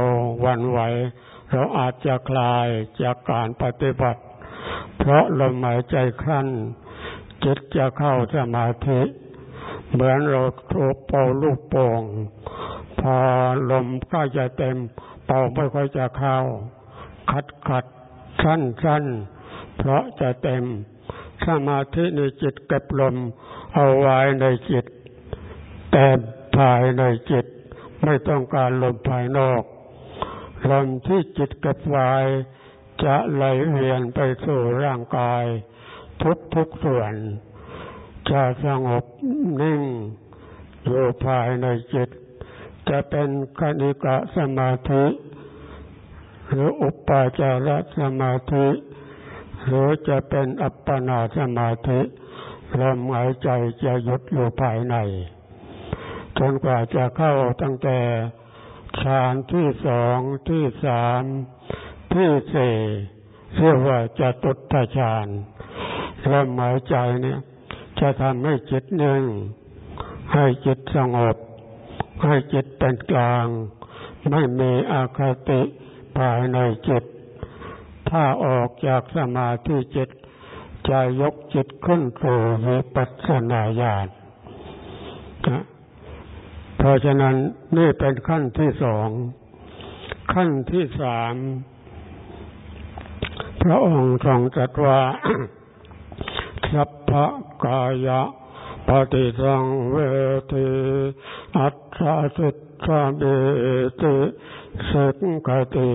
วันไหว เราอาจจะคลายจากการปฏิบัติ เพราะลมหายใจครั่นจิตจะเข้าสมาธิ เหมือนเราถูกเป่าลูกโป่งพอลมก็จะเต็ม เป่าไม่ค่อยจะเข้า ขัดขัดสั้นสั้นเพราะจะเต็ม สมาธิในจิตเก็บลม เอาไว้ในจิต แต่ภายในจิต ไม่ต้องการลมภายนอก ลมที่จิตเกับไวายจะไหลเวียนไปสู่ร่างกาย ทุกทุกส่วน จะสงบนิ่งอยู่ภายในจิต จะเป็นคณิกะสมาธิ หรืออุปาจารสมาธิ หรือจะเป็นอัปปนาสมาธิลมหายใจจะหยุดอยู่ภายในจนกว่าจะเข้าตั้งแต่ฌานที่สองที่สามที่สี่เรียกว่าจะตุตฌานลมหายใจเนี่ย จะทำให้จิตนิ่ง ให้จิตสงบ ให้จิตเป็นกลาง ไม่มีอาคติภายในจิต ถ้าออกจากสมาธิจิต จะยกจิตขึ้นสู่วิปัสสนาญาณเพราะฉะนั้นนี่เป็นขั้นที่สอง ขั้นที่สาม พระองค์ทรงตรัสว่า สัพพกายะปฏิสังเวทีอัตตาสิทธาเบติสุขติ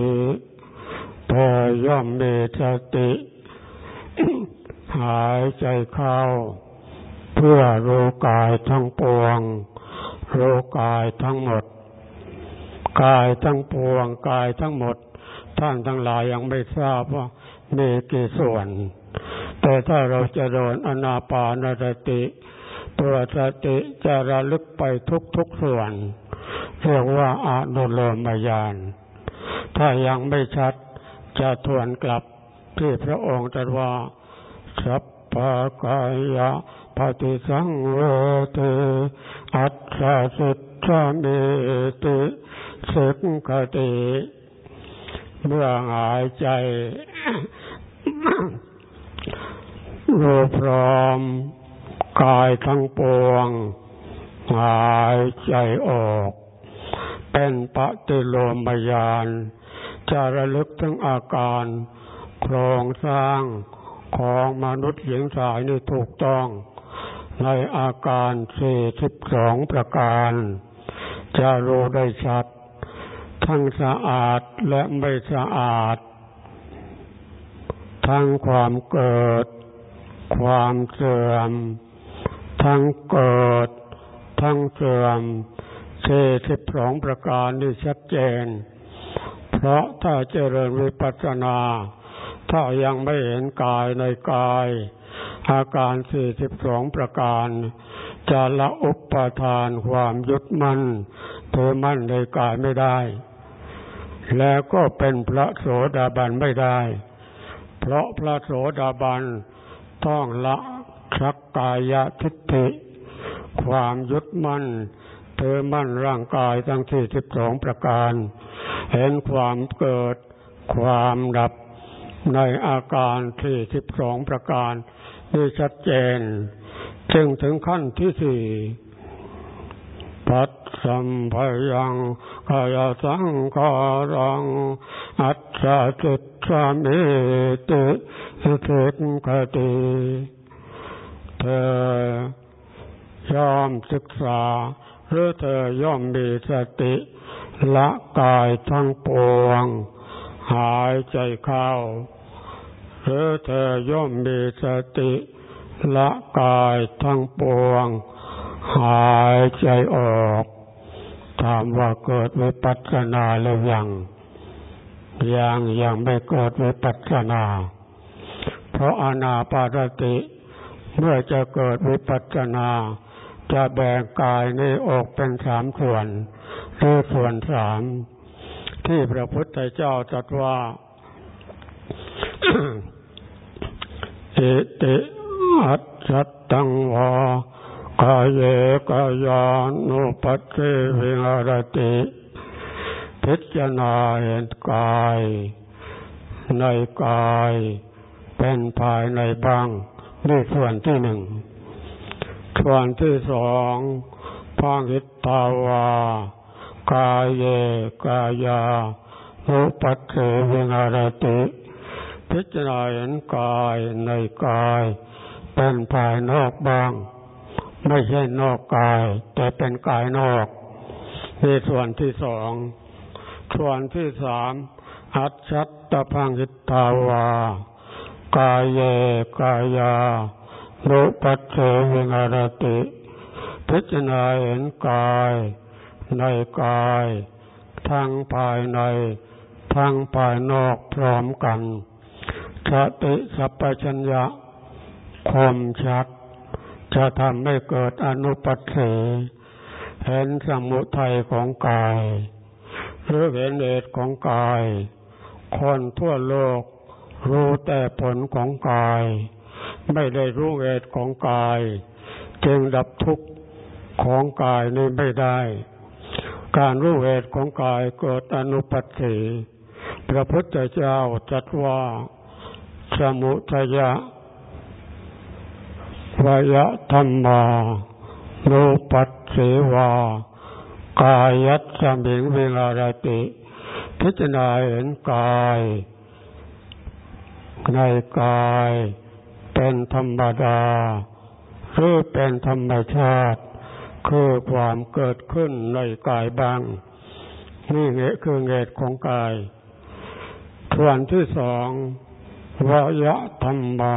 พอย่อมมีสติ หายใจเข้า เพื่อรู้กายทั้งปวงรู้กายทั้งหมด กายทั้งปวง กายทั้งหมด ท่านทั้งหลายยังไม่ทราบว่ามีกี่ส่วน แต่ถ้าเราจะโดนอนาปานสติ ตัวสติจะระลึกไปทุกๆส่วน เรียกว่าอนุโลมยาน ถ้ายังไม่ชัดจะทวนกลับที่พระองค์ตรัสว่าสัพพกายะปฏิสังเวทอัตตาสิทธามิติสุขติ เมื่อหายใจ รูพร้อม กายทั้งปวง หายใจออก เป็นปฏิโลมยานจะระลึกถึงอาการโครงสร้างของมนุษย์หญิงสายนี่ถูกต้อง ในอาการสี่สิบสองประการ จะรู้ได้ชัด ทั้งสะอาดและไม่สะอาด ทั้งความเกิด ความเสื่อม ทั้งเกิด ทั้งเสื่อมสี่สิบสองประการนี่ชัดเจน เพราะถ้าเจริญวิปัสสนา ถ้ายังไม่เห็นกายในกาย อาการสี่สิบสองประการ จะละอุปทานความยึดมั่นถือมั่นในกายไม่ได้ แล้วก็เป็นพระโสดาบันไม่ได้ เพราะพระโสดาบัน ต้องละชักกายทิฏฐิ ความยึดมั่นถือมั่นร่างกายทั้งสี่สิบสองประการ เห็นความเกิดความดับในอาการสี่สิบสองประการนี่ชัดเจน จึงถึงขั้นที่สี่ปัด สัมพยังกายสังขารัง อัตตาจิตสามิติสุเทกติเธอยอมศึกษา หรือเธอย่อมมีสติละกายทั้งปวง หายใจเข้า หรือเธอย่อมมีสติละกายทั้งปวง หายใจออก ถามว่าเกิดวิปัสสนาหรือยังยังยังไม่เกิดวิปัสสนา เพราะอนาปาสติ เมื่อจะเกิดวิปัสสนา จะแบ่งกายนี้ออกเป็นสามส่วนหรือส่วนสามที่พระพุทธเจ้าตรัสว่าอิติอัจฉตังวา กายเยกายานุปัสสิวิหารติ พิจารณาเห็นกาย ในกาย เป็นภายในบ้างนี่ส่วนที่หนึ่ง ส่วนที่สองพังหิตาวา กายเยกายานุปัสสิวิหารติ พิจารณาเห็นกายในกาย เป็นภายนอกบ้าง ไม่ใช่นอกกาย แต่เป็นกายนอกนี่ส่วนที่สอง ส่วนที่สามอัจฉัตตพังหิตาวา กายเยกายานุปัสเสวิงารติ พิจารณาเห็นกาย ในกาย ทั้งภายใน ทั้งภายนอกพร้อมกันสติสัพพัญญะคมชัด จะทำให้เกิดอนุปัสสีเห็นสมุทัยของกายหรือเห็นเหตุของกาย คนทั่วโลก รู้แต่ผลของกาย ไม่ได้รู้เหตุของกาย จึงดับทุกข์ของกายนี้ไม่ได้ การรู้เหตุของกายเกิดอนุปัสสีพระพุทธเจ้าจัดว่า สมุทัยะ วยธรรมานุปัสสิวากายัตสมิงวิลารติ พิจารณาเห็นกาย ในกายเป็นธรรมดา หรือเป็นธรรมชาติ คือความเกิดขึ้นในกายบ้าง นี่เงคือเงตของกายส่วนที่สองวยธรรมา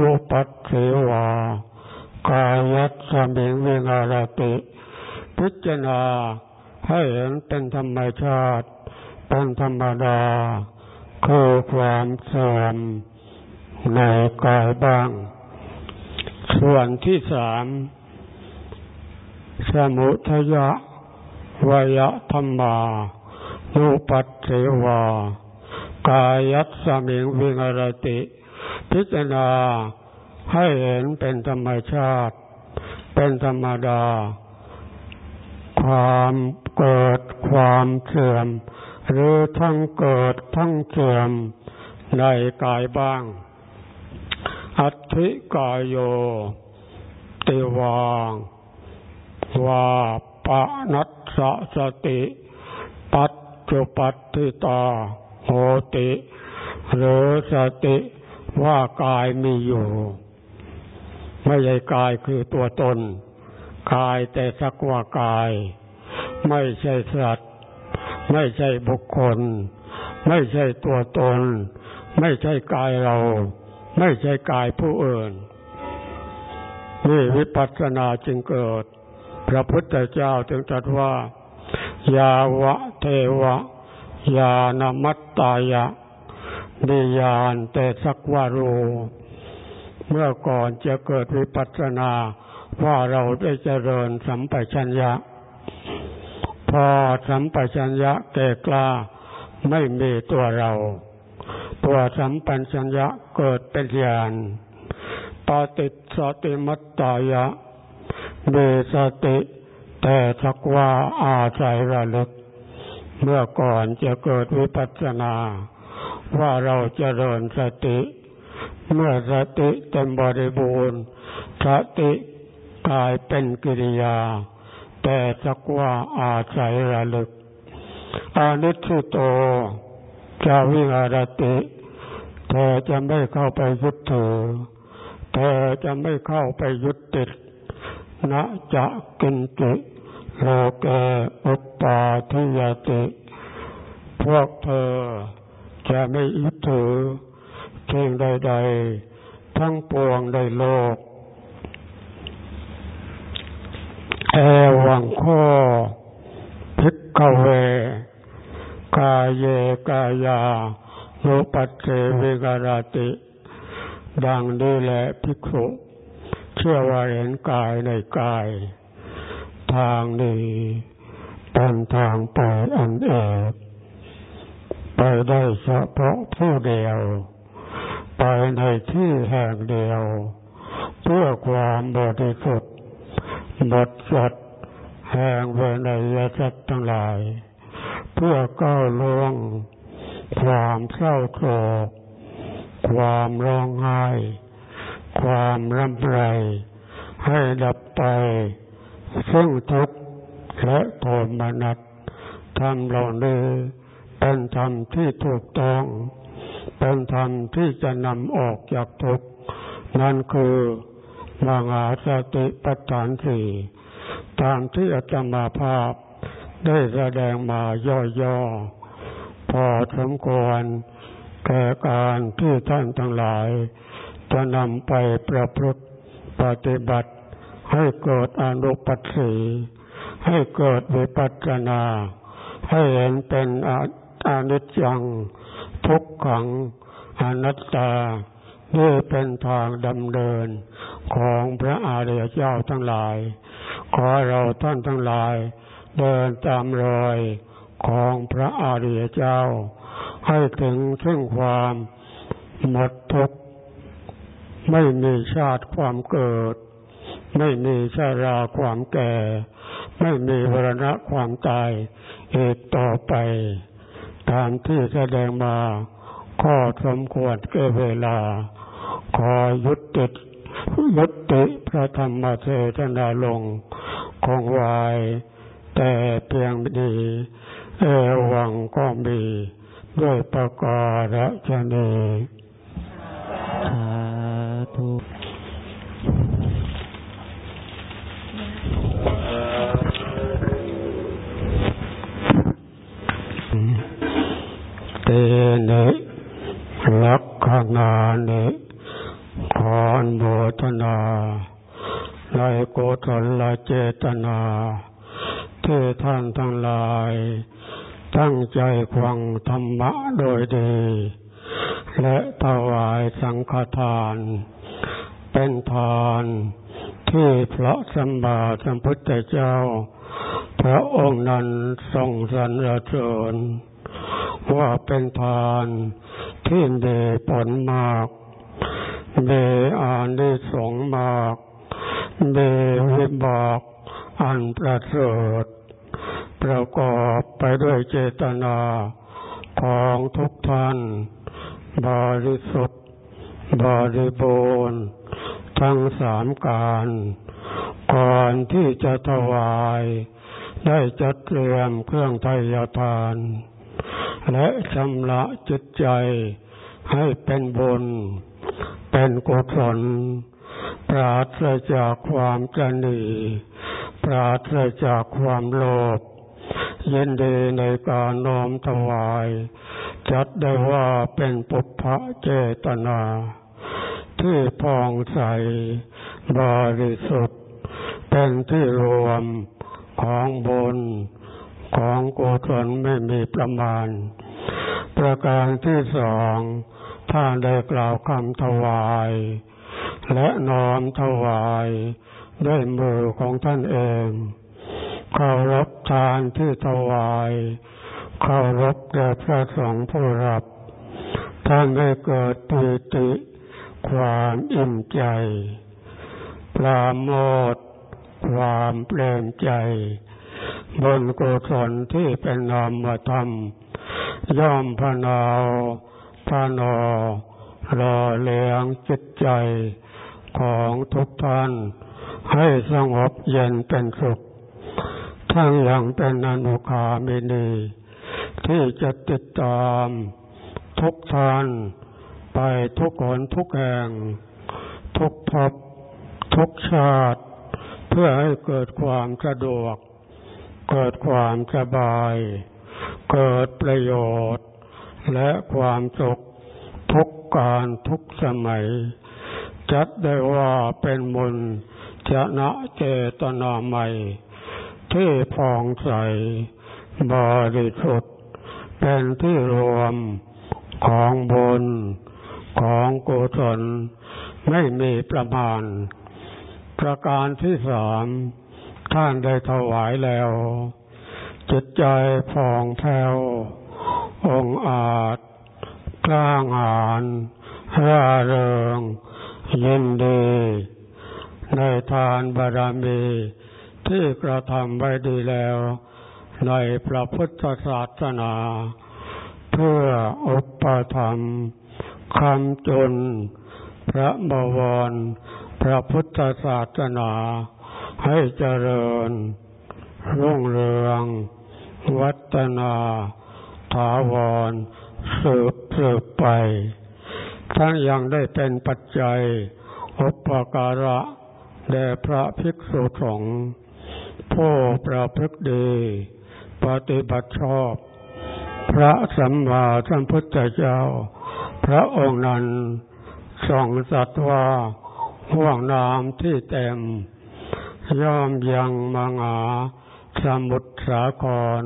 นุปัสสิวา กายัตสมิงวิงารติ พิจารณาให้เห็นเป็นธรรมชาติ เป็นธรรมดา คือความเสื่อมในกายบ้าง ส่วนที่สามสมุทยะวยธรรมานุปัสสิวากายัตสมิงวิงารติ พิจารณาให้เห็นเป็นธรรมชาติ เป็นธรรมดา ความเกิดความเสื่อม หรือทั้งเกิดทั้งเสื่อมในกายบ้าง อัติกายโยติวางว่าปะนัสสะสติ ปัจจุปัติตาโหติ หรือสติ ว่ากายมีอยู่ ไม่ใช่กายคือตัวตน กายแต่สักว่ากาย ไม่ใช่สัตว์ ไม่ใช่บุคคล ไม่ใช่ตัวตน ไม่ใช่กายเรา ไม่ใช่กายผู้อื่นนี่วิปัสสนาจึงเกิด พระพุทธเจ้าจึงตรัสว่า ยาวะเทวะ ยานมัตตายะ นิยานแต่สักว่ารู้เมื่อก่อนจะเกิดวิปัสสนาว่าเราได้เจริญสัมปชัญญะ พอสัมปชัญญะแก่กล้าไม่มีตัวเรา ตัวสัมปัชัญญะเกิดเป็นญาณปฏิสติมัตตายะเบสติแต่สักว่าอาศัยระลึก เมื่อก่อนจะเกิดวิปัสสนา ว่าเราจเจริญสติ เมื่อสติเต็มบริบูรณ์สติกลายเป็นกิริยา แต่สักว่าอาศัยระลึก อานิสุโตจะวิหารติแต่จะไม่เข้าไปยึดถือแต่จะไม่เข้าไปยึดติดนะจะกินจิโลเกอุปปาทิยติ พวกเธอ จะไม่ยึดถือสิ่งใด ๆ ทั้งปวงในโลกเอวังข้อพิกเว กายเยกายาโนปัจเจวิการติ ดังนี้แหละภิกษุเชื่อว่าเห็นกายในกาย ทางนี้เป็นทางไปอันเอก ไปได้เฉพาะผู้เดียว ไปในที่แห่งเดียว เพื่อความบริสุทธิ์หมดจดแห่งเวนยสัตว์ทั้งหลาย เพื่อก้าวล่วงความเศร้าโศกความร้องไห้ ความรำไร ให้ดับไป ซึ่งทุกข์และโทมนัสทำเหล่านี้เป็น ธรรมที่ถูกต้อง เป็นธรรมที่จะนำออกจากทุกข์นั่นคือมหาสติปัฏฐานสี่ตามที่อาจมาภาพได้แสดงมาย่อๆ พอสมควรแก่การที่ท่านทั้งหลาย จะนำไปประพฤติปฏิบัติ ให้เกิดอนุปัสสีให้เกิดวิปัสสนา ให้เห็นเป็น อนิจจัง ทุกขังอนัตตานี่เป็นทางดำเนินของพระอริยเจ้าทั้งหลาย ขอเราท่านทั้งหลาย เดินตามรอยของพระอริยเจ้า ให้ถึงซึ่งความหมดทุกข์ไม่มีชาติความเกิด ไม่มีชาราความแก่ ไม่มีวรณะความตายอีกต่อไป ตามที่แสดงมาข้อสมควรเก่เวลา ขอยุติยุติพระธรรมเทศนาลงคงวายแต่เพียงดีเอวังก็มีด้วยประกาศชนีสาธุเตเนลักขณาเนขอนโบทนาในโกศลเจตนาที่ท่านทั้งหลาย ตั้งใจควังธรรมะโดยดี และถวายสังฆทาน เป็นทานที่พระสัมมาสัมพุทธเจ้า พระองค์นั้นทรงสรรเสริญ ว่าเป็นทานที่เดผลมากเดอานิสงมากเดวิบากอันประเสริฐประกอบไปด้วยเจตนาของทุกท่านบริสุทธิ์บริบูรณ์ทั้งสามการ ก่อนที่จะถวาย ได้จัดเตรียมเครื่องไทยทาน และชำระจิตใจให้เป็นบุญ เป็นกุศลปราศจากความกระหนีปราศจากความโลภยินดีในการน้อมถวาย จัดได้ว่าเป็นปุพพะเจตนา ที่พองใสบริสุทธิ์ เป็นที่รวมของบุญ ของกุศลไม่มีประมาณ ประการที่สองถ้าได้กล่าวคำถวาย และน้อมถวายด้วยมือของท่านเองเคารพทานที่ถวายเคารพแด่พระสงฆ์ผู้รับ ท่านได้เกิดปีติความอิ่มใจ ปราโมทความเปลี่ยนใจ บนกุศลที่เป็นนามธรรม ย่อมพนาวพนอรอเลี้ยงจิตใจของทุกท่าน ให้สงบเย็นเป็นสุข ทั้งอย่างเป็นอนุคามินีที่จะติดตามทุกท่านไปทุกคนทุกแห่ง ทุทุกภพทุกชาติ เพื่อให้เกิดความสะดวก เกิดความสบาย เกิดประโยชน์ และความสุขทุกการทุกสมัย จัดได้ว่าเป็นมุนจนะเจตนาใหม่ที่พองใสบริสุทธิ์เป็นที่รวมของบุญของกุศลไม่มีประมาณ ประการที่สาม ท่านได้ถวายแล้ว จิตใจฟองแผ้วองอาจกล้างหานร่าเริงยินดีในทานบารมีที่กระทำไว้ดีแล้ว ในพระพุทธศาสนา เพื่ออุปธรรมคำจน พระบวร พระพุทธศาสนา ให้เจริญ รุ่งเรือง วัฒนาถาวรสืบสืบไปท่านยังได้เป็นปัจจัยอุปการะแด่พระภิกษุสงฆ์ผู้ประพฤติดี ปฏิบัติชอบ พระสัมมาสัมพุทธเจ้า พระองค์นั้นส่องสัตว์ว่าห่วงน้ำที่เต็ม ย่อมยังมังอาสมุทรสาคร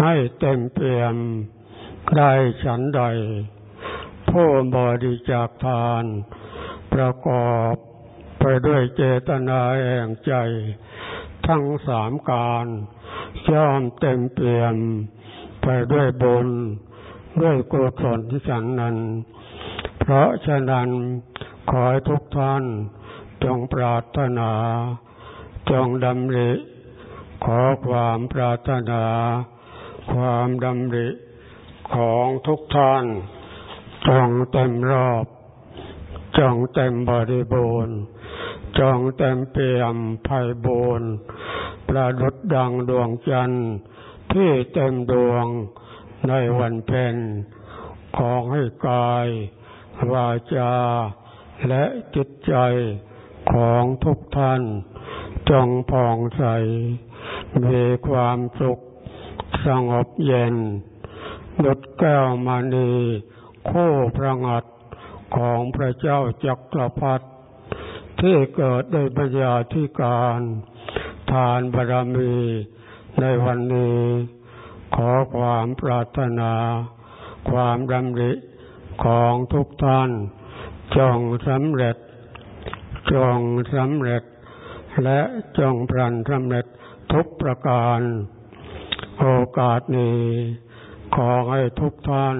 ให้เต็มเปี่ยมได้ฉันใด ผู้บริจาคทาน ประกอบไปด้วยเจตนาแห่งใจ ทั้งสามการย่อมเต็มเปี่ยมไปด้วยบุญด้วยกุศลที่ฉันนั้น เพราะฉะนั้นขอให้ทุกท่านจงปรารถนา จงดำริ ขอความปรารถนา ความดำริของทุกท่าน จงเต็มรอบ จงเต็มบริบูรณ์ จงเต็มเปี่ยมไพ่บูรณ์ประดุดดังดวงจันทร์ที่เต็มดวงในวันเพ็ญของให้กาย วาจา และจิตใจของทุกท่าน จงผ่องใส มีความสุขสงบเย็น ดุดแก้วมณีคู่พระงัดของพระเจ้าจักรพรรดิที่เกิดโดยปัญญาธิการ ทานบารมีในวันนี้ ขอความปรารถนา ความดำริของทุกท่าน จงสำเร็จ จงสำเร็จ และจงพรันสำเร็จทุกประการ โอกาสนี้ ขอให้ทุกท่าน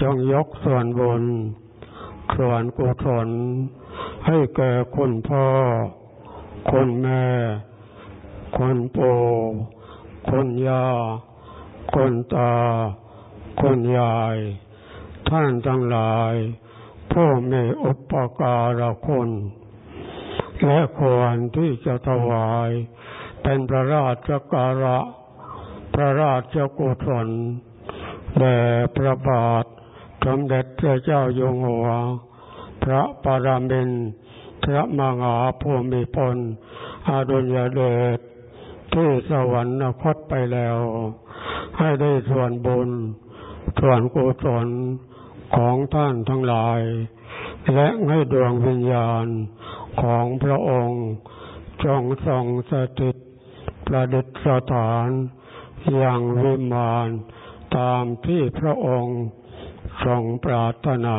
จงยกส่วนบุญส่วนกุศลให้แก่คุณพ่อ คุณแม่ คุณปู่คุณย่า คุณตา คุณยาย ท่านทั้งหลายผู้มีอุปการะคุณ และควรที่จะถวาย เป็นพระราชการะ พระราชกุศลแด่พระบาทสมเด็จพระเจ้าอยู่หัว พระปรมินทรมหาภูมิพลอดุลยเดชที่สวรรคตไปแล้ว ให้ได้ส่วนบุญ ส่วนกุศลของท่านทั้งหลาย และให้ดวงวิญญาณ ของพระองค์ จงทรงสถิตประดิษฐานอย่างวิมานตามที่พระองค์ทรงปรารถนา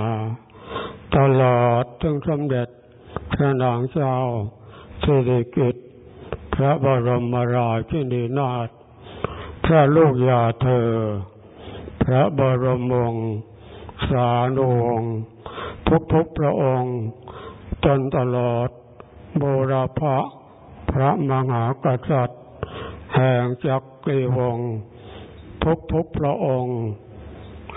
ตลอดถึงสมเด็จพระนางเจ้าสิริกิติ์พระบรมราชินีนาถพระลูกยาเธอ พระบรมวงศ์สานุวงศ์ทุกๆพระองค์ จนตลอดโบราภะพระมหากษัตริย์ แห่งจักรีวงศ์ทุกพระองค์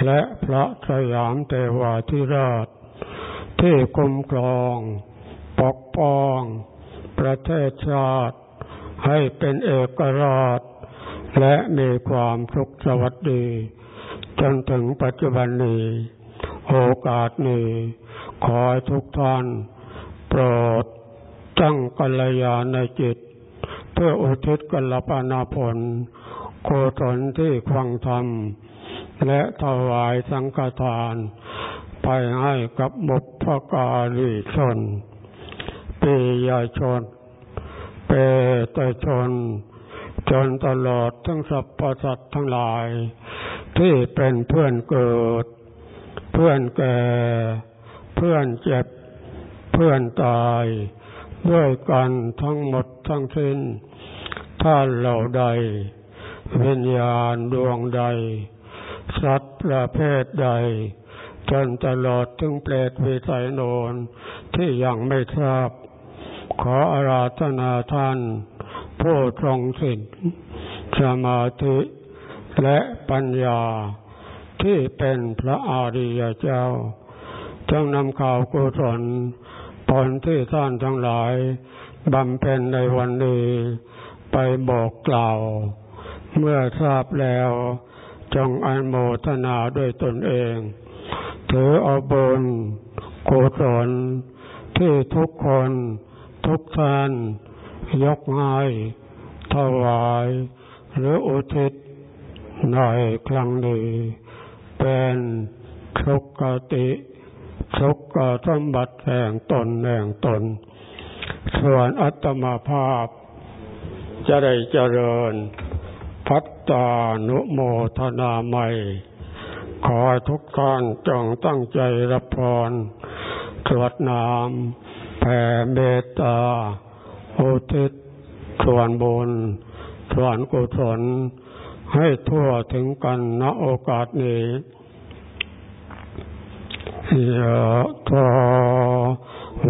และพระสยามเทวาธิราช ที่คุ้มครอง ปกป้อง ประเทศชาติ ให้เป็นเอกราช และมีความสุขสวัสดี จนถึงปัจจุบันนี้ โอกาสนี้ ขอทุกท่าน โปรดตั้งกัลยาณจิต เพื่ออุทิศกัลปานาผลโคตนที่ควังธรรม และถวายสังฆทาน ไปให้กับบุพการีชนปียาชน เปตชน จนตลอดทั้งสรรพสัตว์ทั้งหลาย ที่เป็นเพื่อนเกิด เพื่อนแก่ เพื่อนเจ็บ พื่อนตาย ด้วยกันทั้งหมดทั้งสิ้น ท่านเหล่าใด วิญญาณดวงใด สัตว์ประเภทใด จนตลอดถึงเปรตวิสัยโนนที่ยังไม่ทราบ ขออาราธนาท่าน ผู้ทรงสิทธิสมาธิและปัญญาที่เป็นพระอริยเจ้าจงนำข่าวกุศล ผลที่ท่านทั้งหลายบำเพ็ญในวันนี้ไปบอกกล่าว เมื่อทราบแล้วจงอนโมทนาด้วยตนเอง ถือเอาบุญกุศลที่ทุกคนทุกท่านยกให้ถวาย หรืออุทิศในครั้งนี้เป็นทุกขติ ทุกขสมบัติแห่งตนแห่งตน ส่วนอัตมาภาพ จะได้เจริญ พัตตานุโมทนาใหม่ ขอทุกท่านจงตั้งใจรับพรสวดนามแผ่เมตตาอุทิศส่วนบุญส่วนกุศลให้ทั่วถึงกันณโอกาสนี้ ยะถา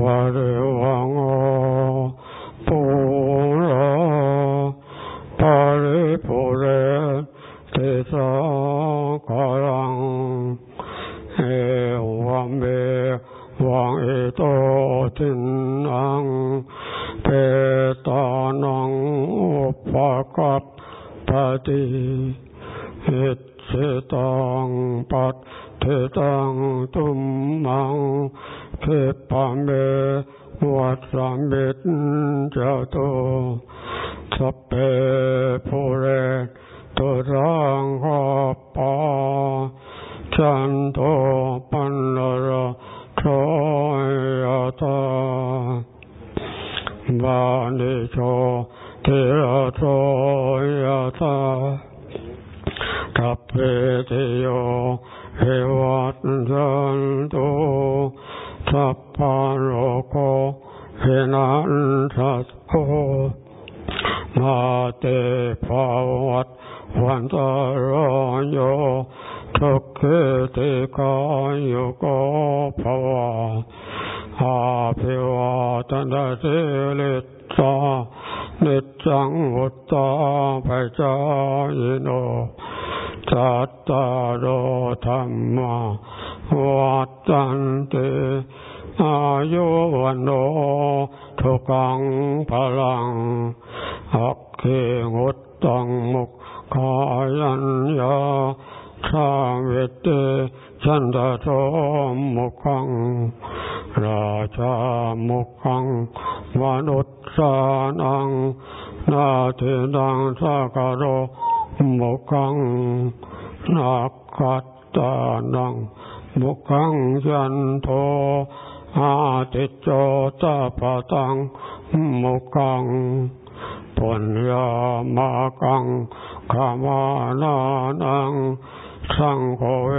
วะเรวังโอปุระปาริปุเรติสาคารังเอวเมวังเอโตทินังเปตานังอุปกัปปติหิตสิตังปัต ทตังตุมมังเทปะเมวัสามิตเจโตสัพเพภูเรตุรังหอปาจันโทปันนระโทยตาบานิโชเทระโทยตาทัพเพติโย เอวัตสันตุสัพพะโลโกเฮนันทัสโกมาเตภาวัตวันตารโย ทุกขติกายโยโกภวะอาภิวาตนาสิลิตานิจังวุตตาภจายโนสัตตาโรธรรมวัตันติอายุวันโนทุกังพลังอักเขงุตตังมุกขอยัญญา ชาเวเตชันตะโทมุขัง ราชามุขังมนุษสานังนาเทนังสากโรมุขังนาคัตตานังมุขังยันโทอาติโจตาปตังมุขังปุญญามากังขมานานัง สังโฆเว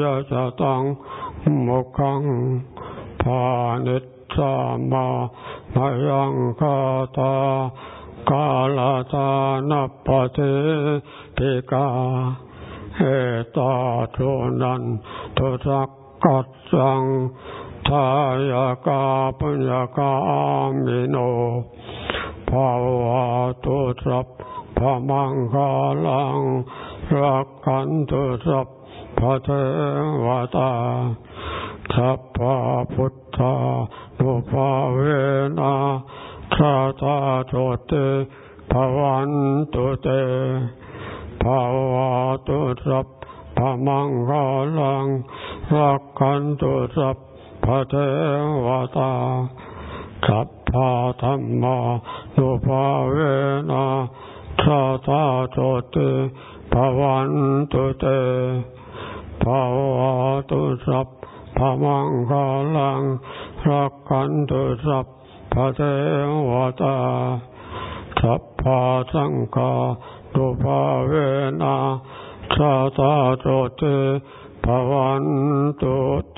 ยจตังมุขังพานิสามามายังคาตากาลตานัปปเทติกาเอตาทุนันทุสักกัจจัง ทายกาปัญญากามิโนภาวะตุสัพพมังคาลังรักขันตุสัพพเทวตาสัพพพุทธานุภาเวนะชาตาโตเตภวันตุเตภาวะตุสัพพมังคาลังรักขันตุสัพ พเทวตาสัพพะธรรมานุภาเวนะชาตาโจติภวันตุเตภาวะตุสัพพมังคลังรักขันตุสัพพะเทวตาสัพพะสังฆานุภาเวนะชาตาโจติ භවන්තෝත